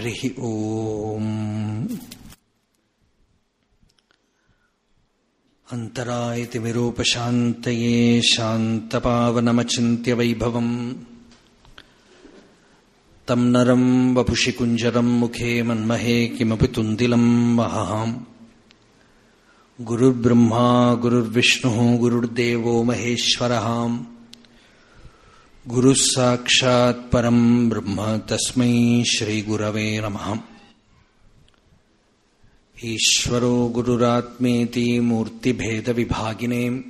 हरिः ओम्। अन्तरायतिमिरूपशान्तये शान्तपावनमचिन्त्यवैभवम् तम् नरम् वपुषि कुञ्जरम् मुखे मन्महे किमपि तुन्दिलम् वहाम् गुरुर्ब्रह्मा, गुरुर्विष्णुः, गुरुर्देवो महेश्वरः। गुरुः साक्षात् परम् ब्रह्म तस्मै श्रीगुरवे नमः। ईश्वरो गुरुरात्मेति मूर्तिभेदविभागिने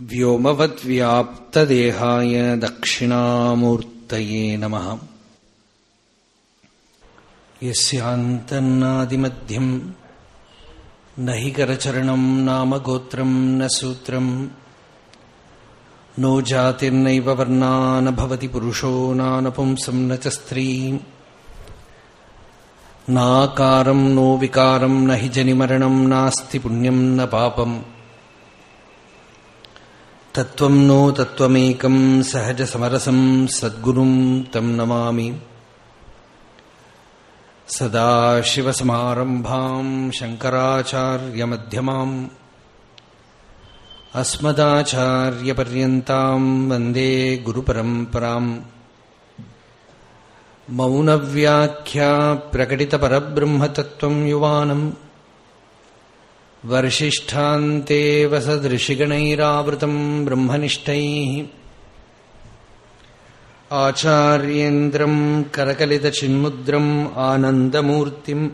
व्योमवद्व्याप्तदेहाय दक्षिणामूर्तये नमः। यस्यान्तन्नादिमध्यम् न हि करचरणम् नाम गोत्रम् न सूत्रम् नो जातिर्नैव वर्णा न भवति पुरुषो नानपुंसम् न च स्त्री नाकारम् नो विकारम् न हि जनिमरणम् नास्ति पुण्यम् न पापम् तत्त्वम् नो तत्त्वमेकम् सहजसमरसम् सद्गुरुम् तम् नमामि सदाशिवसमारम्भाम् शङ्कराचार्यमध्यमाम् अस्मदाचार्यपर्यन्ताम् वन्दे गुरुपरम्पराम् मौनव्याख्या प्रकटितपरब्रह्मतत्त्वम् युवानम् वर्षिष्ठान्ते वसदृशिगणैरावृतम् ब्रह्मनिष्ठैः आचार्येन्द्रम् करकलितचिन्मुद्रम् आनन्दमूर्तिम्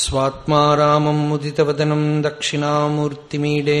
स्वात्मा रामम् मुदितवदनम् दक्षिणामूर्तिमीडे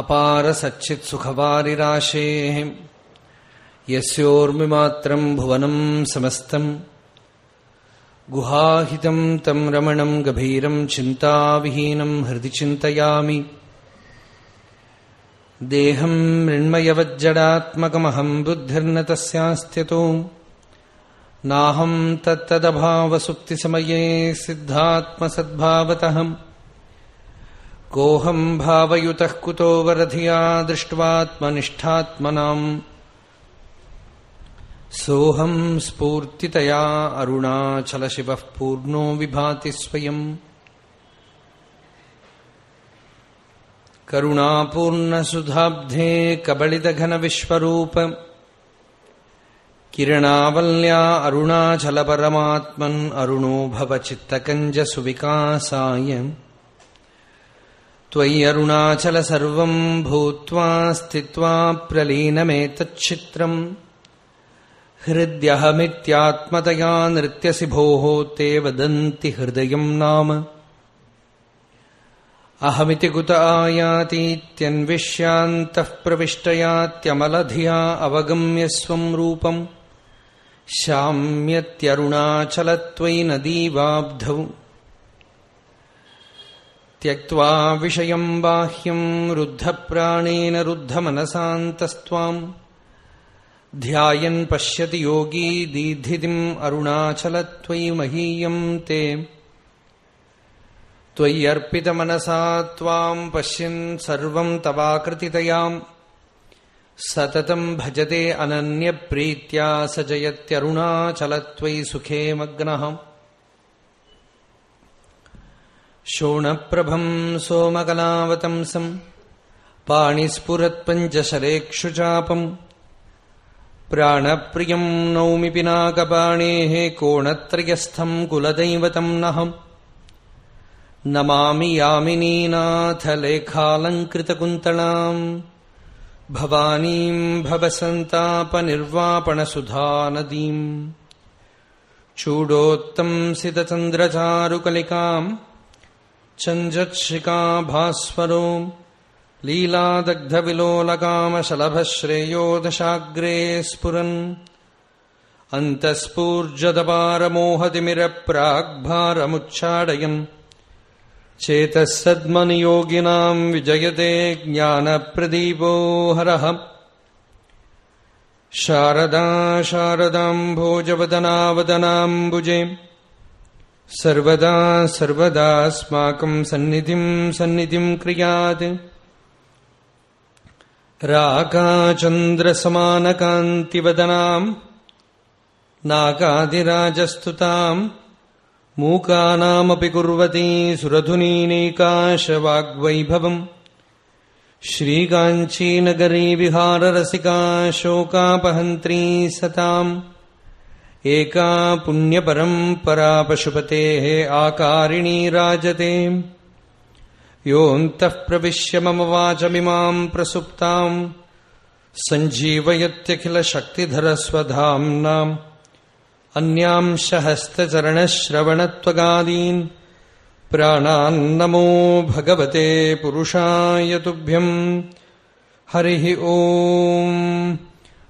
अपारसच्चित्सुखवारिराशेः यस्योर्मिमात्रम् भुवनम् समस्तम् गुहाहितम् तम् रमणम् गभीरम् चिन्ताविहीनम् हृदि चिन्तयामि देहम् मृण्मयवज्जडात्मकमहम् बुद्धिर्न तस्यास्त्यतो नाहम् तत्तदभावसुप्तिसमये सिद्धात्मसद्भावतःम् कोऽहम् भावयुतः कुतो वरधिया दृष्ट्वात्मनिष्ठात्मनाम्। सोऽहम् स्फूर्तितया अरुणाचलशिवः पूर्णो विभाति स्वयम्। करुणापूर्णसुधाब्धे कबलितघनविश्वरूप। किरणावल्या अरुणाचलपरमात्मन् अरुणो भवचित्तकञ्जसुविकासाय त्वय्यरुणाचल सर्वम् भूत्वा स्थित्वा प्रलीनमेतच्छित्रम् हृद्यहमित्यात्मतया नृत्यसि भोः ते वदन्ति हृदयम् नाम अहमिति कुत आयातीत्यन्विष्यान्तः प्रविष्टयात्यमलधिया अवगम्य स्वम् रूपम् शाम्यत्यरुणाचलत्वयि नदीवाब्धौ त्यक्त्वा विषयम् बाह्यम् रुद्धप्राणेन रुद्धमनसान्तस्त्वाम्। ध्यायन् पश्यति योगी दीधितिम् अरुणाचलत्वयि महीयम् ते। त्वय्यर्पितमनसा त्वाम् पश्यन् सर्वम् तवाकृतितयाम्। सततम् भजते अनन्यप्रीत्या स जयत्यरुणाचलत्वयि सुखे मग्नः ശോണപ്രഭം സോമകലാവതംസം പാണിസ്ഫുരത്പഞ്ചശലേക്ഷുചാപം പ്രാണപ്രിയം നൗമി പിനാകപാണേ കോണത്രയസ്ഥം കുലദൈവതം നഹം നമാമി യാമിനീനാഥലേഖാലങ്കൃതകുന്തളാം ഭവാനീം ഭവസന്താപനിർവാപണസുധാനദീം ചൂഡോത്തം സിതചന്ദ്രചാരുകലികാം चूडोत्तंसितचन्द्रचारुकलिकाम् चञ्जत्शिकाभास्वरो लीलादग्धविलोलकामशलभश्रेयो दशाग्रे स्फुरन्। अन्तःस्फूर्जदपारमोहतिमिरप्राग्भारमुच्छाडयम् चेतः सद्मनियोगिनाम् विजयते ज्ञानप्रदीपो हरः। शारदा शारदाम् സർവദാ സർവദാസ്മാക്കം സന്നിധിം സന്നിധിം ക്രിയാത്. രാഗാചന്ദ്രസമാനകാന്തിവദനാം നാഗാതിരാജസ്തുതാം മൂകാനാമപി കുർവതി സുരധുനീനൈകാശവാഗ്വൈഭവം. ശ്രീകാഞ്ചീനഗരീ വിഹാരരസികാ ശോകാപഹന്ത്രീ സതാം. एका पुण्यपरम्परा पशुपतेः आकारिणी राजते। योऽन्तः प्रविश्य मम वाचमिमाम् प्रसुप्ताम्, सञ्जीवयत्यखिलशक्तिधरस्वधाम्नाम् अन्यांश हस्तचरणश्रवणत्वगादीन् प्राणान्नमो भगवते पुरुषाय तुभ्यम्। हरिः ओम्।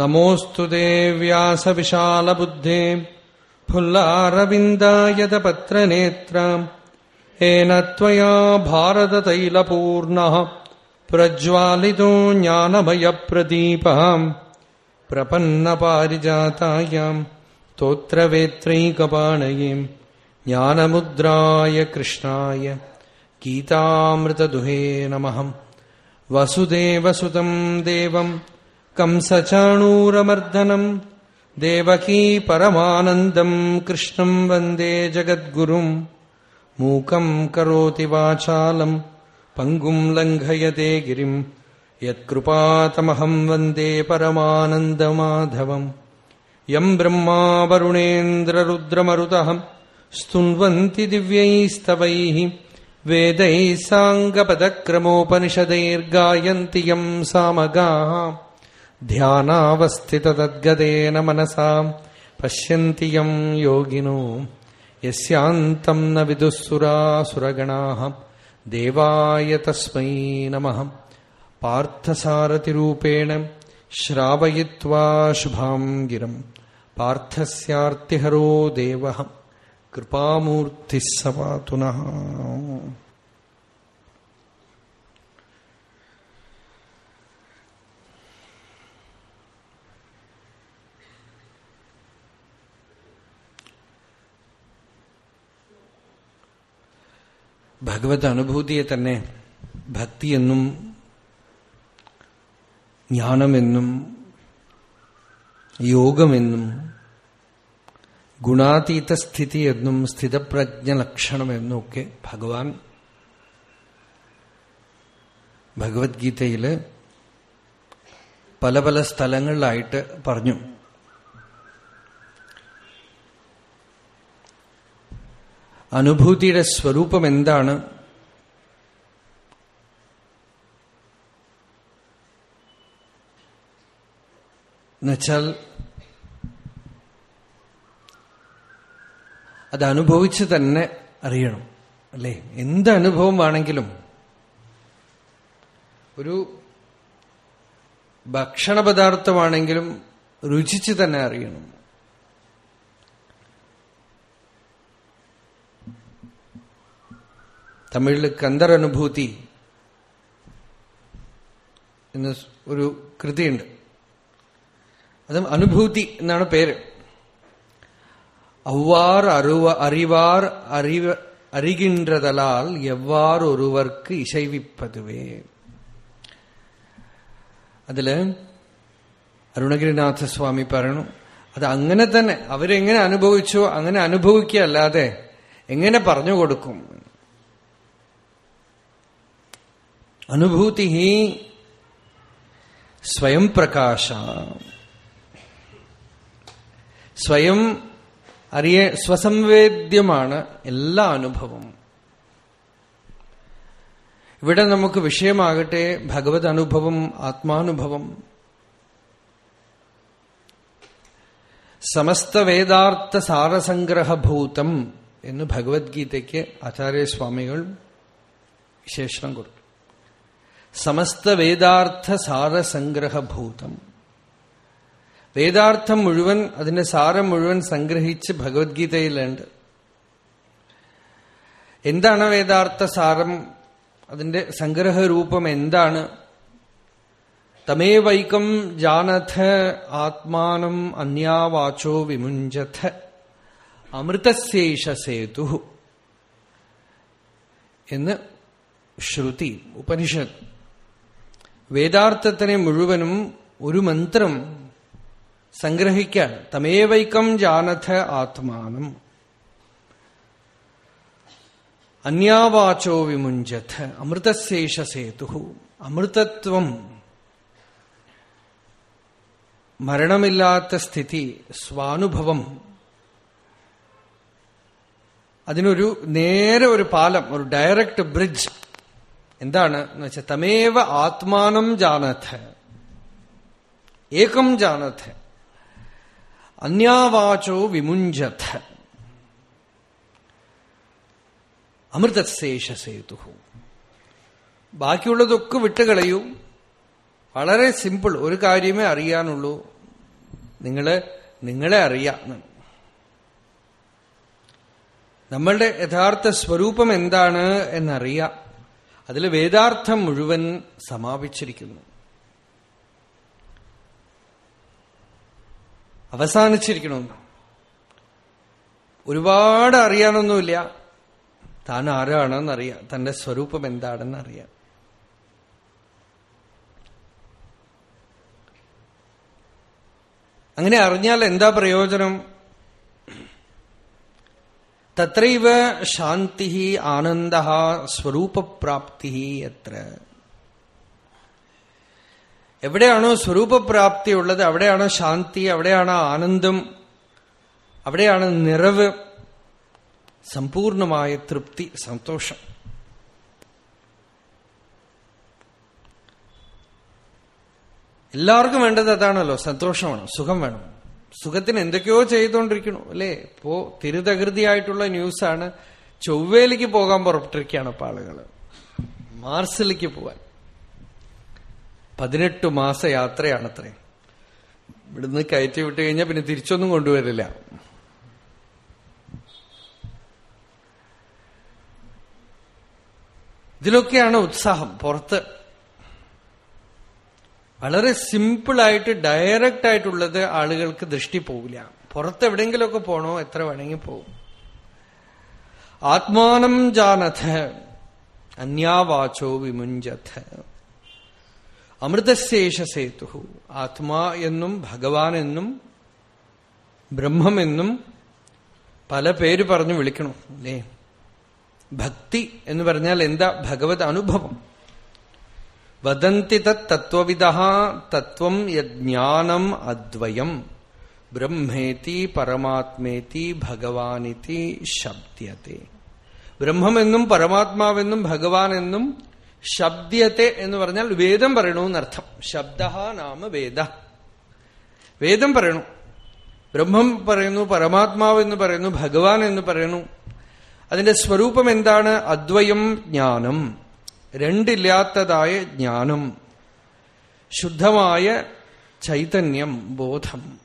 नमोऽस्तु ते व्यासविशालबुद्धे फुल्लारविन्दायतपत्रनेत्राम् येन त्वया भारततैलपूर्णः प्रज्वालितो ज्ञानमयप्रदीपः प्रपन्नपारिजातायाम् स्तोत्रवेत्रैकपाणयीम् ज्ञानमुद्राय कृष्णाय गीतामृतदुहे नमः वसुदेवसुतम् देवम् कंसचाणूरमर्दनम् देवकी परमानन्दम् कृष्णम् वन्दे जगद्गुरुम् मूकम् करोति वाचालम् पङ्गुम् लङ्घयते गिरिम् यत्कृपातमहम् वन्दे परमानन्दमाधवम् यम् ब्रह्मा वरुणेन्द्ररुद्रमरुतः स्तुन्वन्ति दिव्यैस्तवैः वेदैः साङ्गपदक्रमोपनिषदैर्गायन्ति यम् सामगाः ध्यानावस्थिततद्गदेन मनसा पश्यन्ति यम् योगिनो यस्यान्तम् न विदुःसुरासुरगणाः देवाय तस्मै नमः पार्थसारथिरूपेण श्रावयित्वा शुभाम् गिरम् पार्थस्यार्तिहरो देवः कृपामूर्तिः स पातु नः ഭഗവത് അനുഭൂതിയെ തന്നെ ഭക്തിയെന്നും ജ്ഞാനമെന്നും യോഗമെന്നും ഗുണാതീത സ്ഥിതി എന്നും സ്ഥിതപ്രജ്ഞ ലക്ഷണമെന്നും ഒക്കെ ഭഗവാൻ ഭഗവത്ഗീതയിൽ പല പല സ്ഥലങ്ങളിലായിട്ട് പറഞ്ഞു. അനുഭൂതിയുടെ സ്വരൂപം എന്താണ്? എന്നുവെച്ചാൽ അത് അനുഭവിച്ച് തന്നെ അറിയണം അല്ലേ? എന്ത് അനുഭവമാണെങ്കിലും ഒരു ഭക്ഷണപദാർത്ഥമാണെങ്കിലും രുചിച്ച് തന്നെ അറിയണം. തമിഴിൽ കന്ദറനുഭൂതി എന്ന ഒരു കൃതിയുണ്ട്. അത് അനുഭൂതി എന്നാണ് പേര്. ഔവാർ അറിവ അറിവാർ அறிவ அறிகின்றதலால் എവ്വാർ ഒരുവർക്ക് ഇശൈവിപ്പതുവേ. അതിൽ അരുണഗിരിനാഥ സ്വാമി പറയണു അത് അങ്ങനെ തന്നെ അവരെങ്ങനെ അനുഭവിച്ചോ അങ്ങനെ അനുഭവിക്കുക അല്ലാതെ എങ്ങനെ പറഞ്ഞു കൊടുക്കും? അനുഭൂതി സ്വയം പ്രകാശ. സ്വയം അറിയ സ്വസംവേദ്യമാണ് എല്ലാ അനുഭവം ഇവിടെ നമുക്ക് വിഷയമാകട്ടെ ഭഗവത് അനുഭവം ആത്മാനുഭവം. സമസ്ത വേദാർത്ഥ സാരസംഗ്രഹഭൂതം എന്ന് ഭഗവത്ഗീതയ്ക്ക് ആചാര്യസ്വാമികൾ വിശേഷണം കൊടുത്തു. സമസ്ത വേദാർത്ഥ സാരസംഗ്രഹഭൂതം വേദാർത്ഥം മുഴുവൻ അതിന്റെ സാരം മുഴുവൻ സംഗ്രഹിച്ച് ഭഗവത്ഗീതയിലുണ്ട്. എന്താണ് വേദാർത്ഥ സാരം അതിന്റെ സംഗ്രഹരൂപം എന്താണ്? തമേവൈക്കം ജാനഥ ആത്മാനം അന്യാവാചോ വിമുഞ്ചഥ അമൃതശേഷ സേതു എന്ന് ശ്രുതി ഉപനിഷത്ത്. വേദാർത്ഥത്തിനെ മുഴുവനും ഒരു മന്ത്രം സംഗ്രഹിക്കാൻ തമേവൈക്കം ജാനഥ ആത്മാനം. അന്യാവാചോ വിമുഞ്ചഥ അമൃതശേഷ സേതു അമൃതത്വം മരണമില്ലാത്ത സ്ഥിതി സ്വാനുഭവം. അതിനൊരു നേരെ ഒരു പാലം ഒരു ഡയറക്റ്റ് ബ്രിഡ്ജ് എന്താണ്? എന്ന് വെച്ചാൽ തമേവ ആത്മാനം ജാനഥ. ഏകം ജാനഥ. അന്യാവാചോ വിമുഞ്ചഥ. അമൃതശേഷ ബാക്കിയുള്ളതൊക്കെ വിട്ടുകളയൂ. വളരെ സിമ്പിൾ. ഒരു കാര്യമേ അറിയാനുള്ളൂ. നിങ്ങൾ നിങ്ങളെ അറിയാം. നമ്മളുടെ യഥാർത്ഥ സ്വരൂപം എന്താണ് എന്നറിയാം. അതിൽ വേദാർത്ഥം മുഴുവൻ സമാപിച്ചിരിക്കുന്നു. അവസാനിച്ചിരിക്കണമെന്ന് ഒരുപാട് അറിയാനൊന്നുമില്ല. താൻ ആരാണെന്നറിയാം തന്റെ സ്വരൂപം എന്താണെന്ന് അറിയാം അങ്ങനെ അറിഞ്ഞാൽ എന്താ പ്രയോജനം? തത്രൈവ ശാന്തി ആനന്ദ സ്വരൂപപ്രാപ്തി എത്ര? എവിടെയാണോ സ്വരൂപപ്രാപ്തി ഉള്ളത് അവിടെയാണ് ശാന്തി അവിടെയാണ് ആനന്ദം അവിടെയാണ് നിറവ് സമ്പൂർണമായ തൃപ്തി സന്തോഷം. എല്ലാവർക്കും വേണ്ടത് അതാണല്ലോ സന്തോഷം വേണം സുഖം വേണം. സുഖത്തിന് എന്തൊക്കെയോ ചെയ്തുകൊണ്ടിരിക്കണു അല്ലേ? ഇപ്പോ തിരുതകൃതിയായിട്ടുള്ള ന്യൂസാണ്. ചൊവ്വയിലേക്ക് പോകാൻ പുറപ്പെട്ടിരിക്കുകയാണ് ഇപ്പൊ ആളുകൾ മാർസിലേക്ക് പോവാൻ. പതിനെട്ട് മാസ യാത്രയാണത്രേ. ഇവിടുന്ന് കയറ്റി വിട്ട് കഴിഞ്ഞാൽ പിന്നെ തിരിച്ചൊന്നും കൊണ്ടുവരില്ല. ഇതിലൊക്കെയാണ് ഉത്സാഹം. പുറത്ത് വളരെ സിമ്പിളായിട്ട് ഡയറക്റ്റ് ആയിട്ടുള്ളത് ആളുകൾക്ക് ദൃഷ്ടി പോകില്ല. പുറത്ത് എവിടെയെങ്കിലുമൊക്കെ പോണോ എത്ര വേണമെങ്കിൽ പോകും. ആത്മാനം ജാനഥ അന്യാവാചോ വിമുഞ്ചഥ. അമൃതശേഷ സേതു ആത്മാ എന്നും ഭഗവാൻ എന്നും ബ്രഹ്മമെന്നും പല പേര് പറഞ്ഞു വിളിക്കണം. അല്ലേ ഭക്തി എന്ന് പറഞ്ഞാൽ എന്താ? ഭഗവത് അനുഭവം. വദന്തി തത്വവിദ തത്വം യജ്ഞാനം അദ്വയം. ബ്രഹ്മേതി പരമാത്മേതി ഭഗവാനിതി ശബ്ദത്തെ ബ്രഹ്മമെന്നും പരമാത്മാവെന്നും ഭഗവാൻ എന്നും ശബ്ദത്തെ എന്ന് പറഞ്ഞാൽ വേദം പറയണു എന്നർത്ഥം ശബ്ദ നാമ വേദ. വേദം പറയണു. ബ്രഹ്മം പറയുന്നു പരമാത്മാവ് എന്ന് പറയുന്നു ഭഗവാൻ എന്ന് പറയുന്നു. അതിന്റെ സ്വരൂപം എന്താണ് അദ്വയം ജ്ഞാനം. രണ്ടില്ലാത്തതായ ജ്ഞാനം ശുദ്ധമായ ചൈതന്യം ബോധം.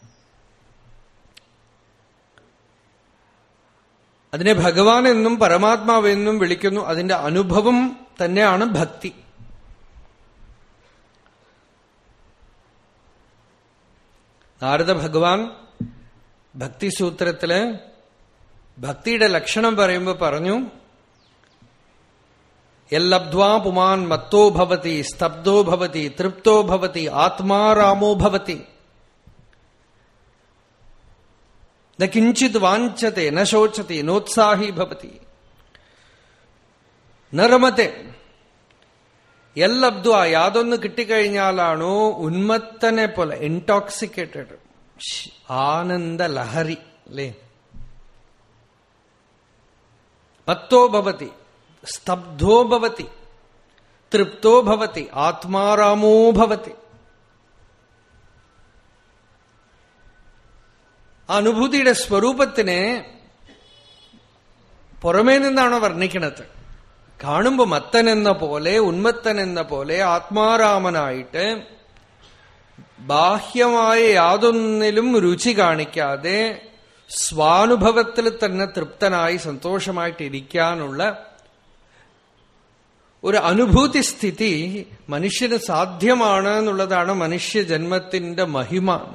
അതിനെ ഭഗവാൻ എന്നും പരമാത്മാവെന്നും വിളിക്കുന്നു. അതിന്റെ അനുഭവം തന്നെയാണ് ഭക്തി. നാരദ ഭഗവാൻ ഭക്തിസൂത്രത്തിൽ ഭക്തിയുടെ ലക്ഷണം പറയുമ്പോൾ പറഞ്ഞു എല്ലബ്ധ്വാ പുമാൻ മത്തോ ഭവതി സ്തബ്ധോ ഭവതി തൃപ്തോ ഭവതി ആത്മാരാമോ ഭവതി ന കിഞ്ചിത് വാഞ്ചത്തെ ന ശോചത്തെ നോത്സാഹി ഭവതി നരമത്തെ എല്ലബ്ധ്വ യാതൊന്ന് കിട്ടിക്കഴിഞ്ഞാലാണോ ഉന്മത്തനെ പോലെ ഇൻടോക്സിക്കേറ്റഡ് ആനന്ദ ലഹരി അല്ലേ മത്തോ ഭവതി സ്തബ്ധോ ഭവതി തൃപ്തോ ഭവതി ആത്മാരാമോ ഭവതി. അനുഭൂതിയുടെ സ്വരൂപത്തിനെ പുറമേ നിന്നാണ് വർണിക്കണത് കാണുമ്പോ മത്തൻ എന്ന പോലെ ഉന്മത്തൻ എന്ന പോലെ ആത്മാരാമനായിട്ട് ബാഹ്യമായ യാതൊന്നിലും രുചി കാണിക്കാതെ സ്വാനുഭവത്തിൽ തന്നെ തൃപ്തനായി സന്തോഷമായിട്ടിരിക്കാനുള്ള ഒരു അനുഭൂതി സ്ഥിതി മനുഷ്യന് സാധ്യമാണ് എന്നുള്ളതാണ് മനുഷ്യ ജന്മത്തിന്റെ മഹിമ.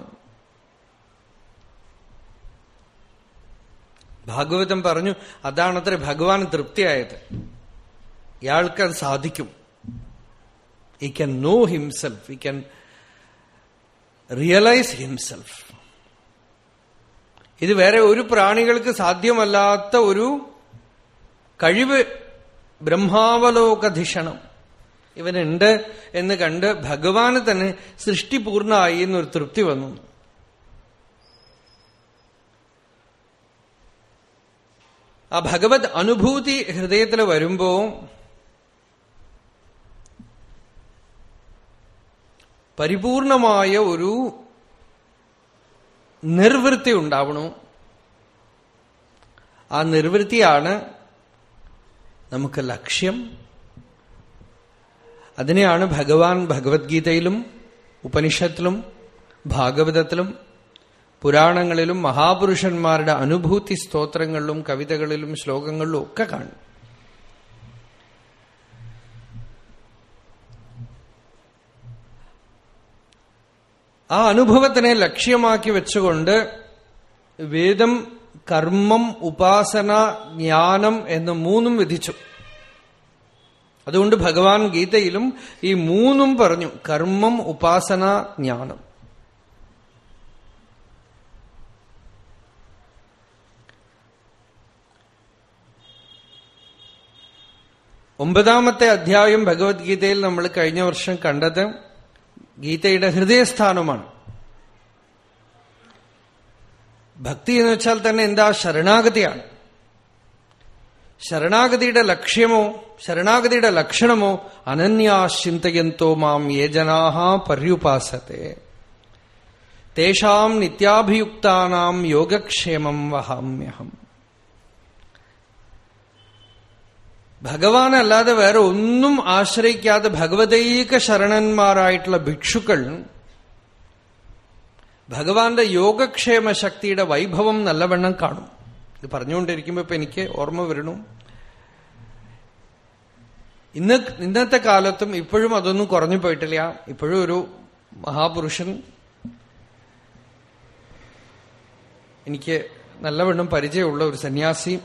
ഭാഗവതം പറഞ്ഞു അതാണത്ര ഭഗവാൻ തൃപ്തിയായത്. ഇയാൾക്ക് അത് സാധിക്കും. He can know himself he can realise himself ഇത് വേറെ ഒരു പ്രാണികൾക്ക് സാധ്യമല്ലാത്ത ഒരു കഴിവ് ബ്രഹ്മാവലോകധിഷണം. ഇവനുണ്ട് എന്ന് കണ്ട് ഭഗവാന് തന്നെ സൃഷ്ടി പൂർണമായി എന്നൊരു തൃപ്തി വന്നു. ആ ഭഗവത് അനുഭൂതി ഹൃദയത്തിൽ വരുമ്പോ പരിപൂർണമായ ഒരു നിർവൃത്തി ഉണ്ടാവണു. ആ നിർവൃത്തിയാണ് നമുക്ക് ലക്ഷ്യം. അതിനെയാണ് ഭഗവാൻ ഭഗവത്ഗീതയിലും ഉപനിഷത്തിലും ഭാഗവതത്തിലും പുരാണങ്ങളിലും മഹാപുരുഷന്മാരുടെ അനുഭൂതി സ്തോത്രങ്ങളിലും കവിതകളിലും ശ്ലോകങ്ങളിലും ഒക്കെ കാണും ആ അനുഭവത്തിനെ ലക്ഷ്യമാക്കി വെച്ചുകൊണ്ട് വേദം കർമ്മം ഉപാസന ജ്ഞാനം എന്ന് മൂന്നും വിധിച്ചു. അതുകൊണ്ട് ഭഗവാൻ ഗീതയിലും ഈ മൂന്നും പറഞ്ഞു കർമ്മം ഉപാസന ജ്ഞാനം. ഒമ്പതാമത്തെ അധ്യായം ഭഗവത്ഗീതയിൽ നമ്മൾ കഴിഞ്ഞ വർഷം കണ്ടത് ഗീതയുടെ ഹൃദയസ്ഥാനമാണ്. ഭക്തി എന്ന് വെച്ചാൽ തന്നെ എന്താ? ശരണാഗതിയാണ്. ശരണാഗതിയുടെ ലക്ഷ്യമോ ശരണാഗതിയുടെ ലക്ഷണമോ അനന്യാശിന്തയന്തോ മാം യേ ജനാഹ പര്യുപാസത്തെ. തേഷാം നിത്യാഭിയുക്താനാം യോഗക്ഷേമം വഹാമ്യഹം. ഭഗവാനല്ലാതെ വേറെ ഒന്നും ആശ്രയിക്കാതെ ഭഗവതൈക ശരണന്മാരായിട്ടുള്ള ഭിക്ഷുക്കൾ ഭഗവാന്റെ യോഗക്ഷേമ ശക്തിയുടെ വൈഭവം നല്ലവണ്ണം കാണും. ഇത് പറഞ്ഞുകൊണ്ടിരിക്കുമ്പോ ഇപ്പൊ എനിക്ക് ഓർമ്മ വരണു ഇന്ന് ഇന്നത്തെ കാലത്തും ഇപ്പോഴും അതൊന്നും കുറഞ്ഞു പോയിട്ടില്ല. ഇപ്പോഴും ഒരു മഹാപുരുഷൻ എനിക്ക് നല്ലവണ്ണം പരിചയമുള്ള ഒരു സന്യാസി.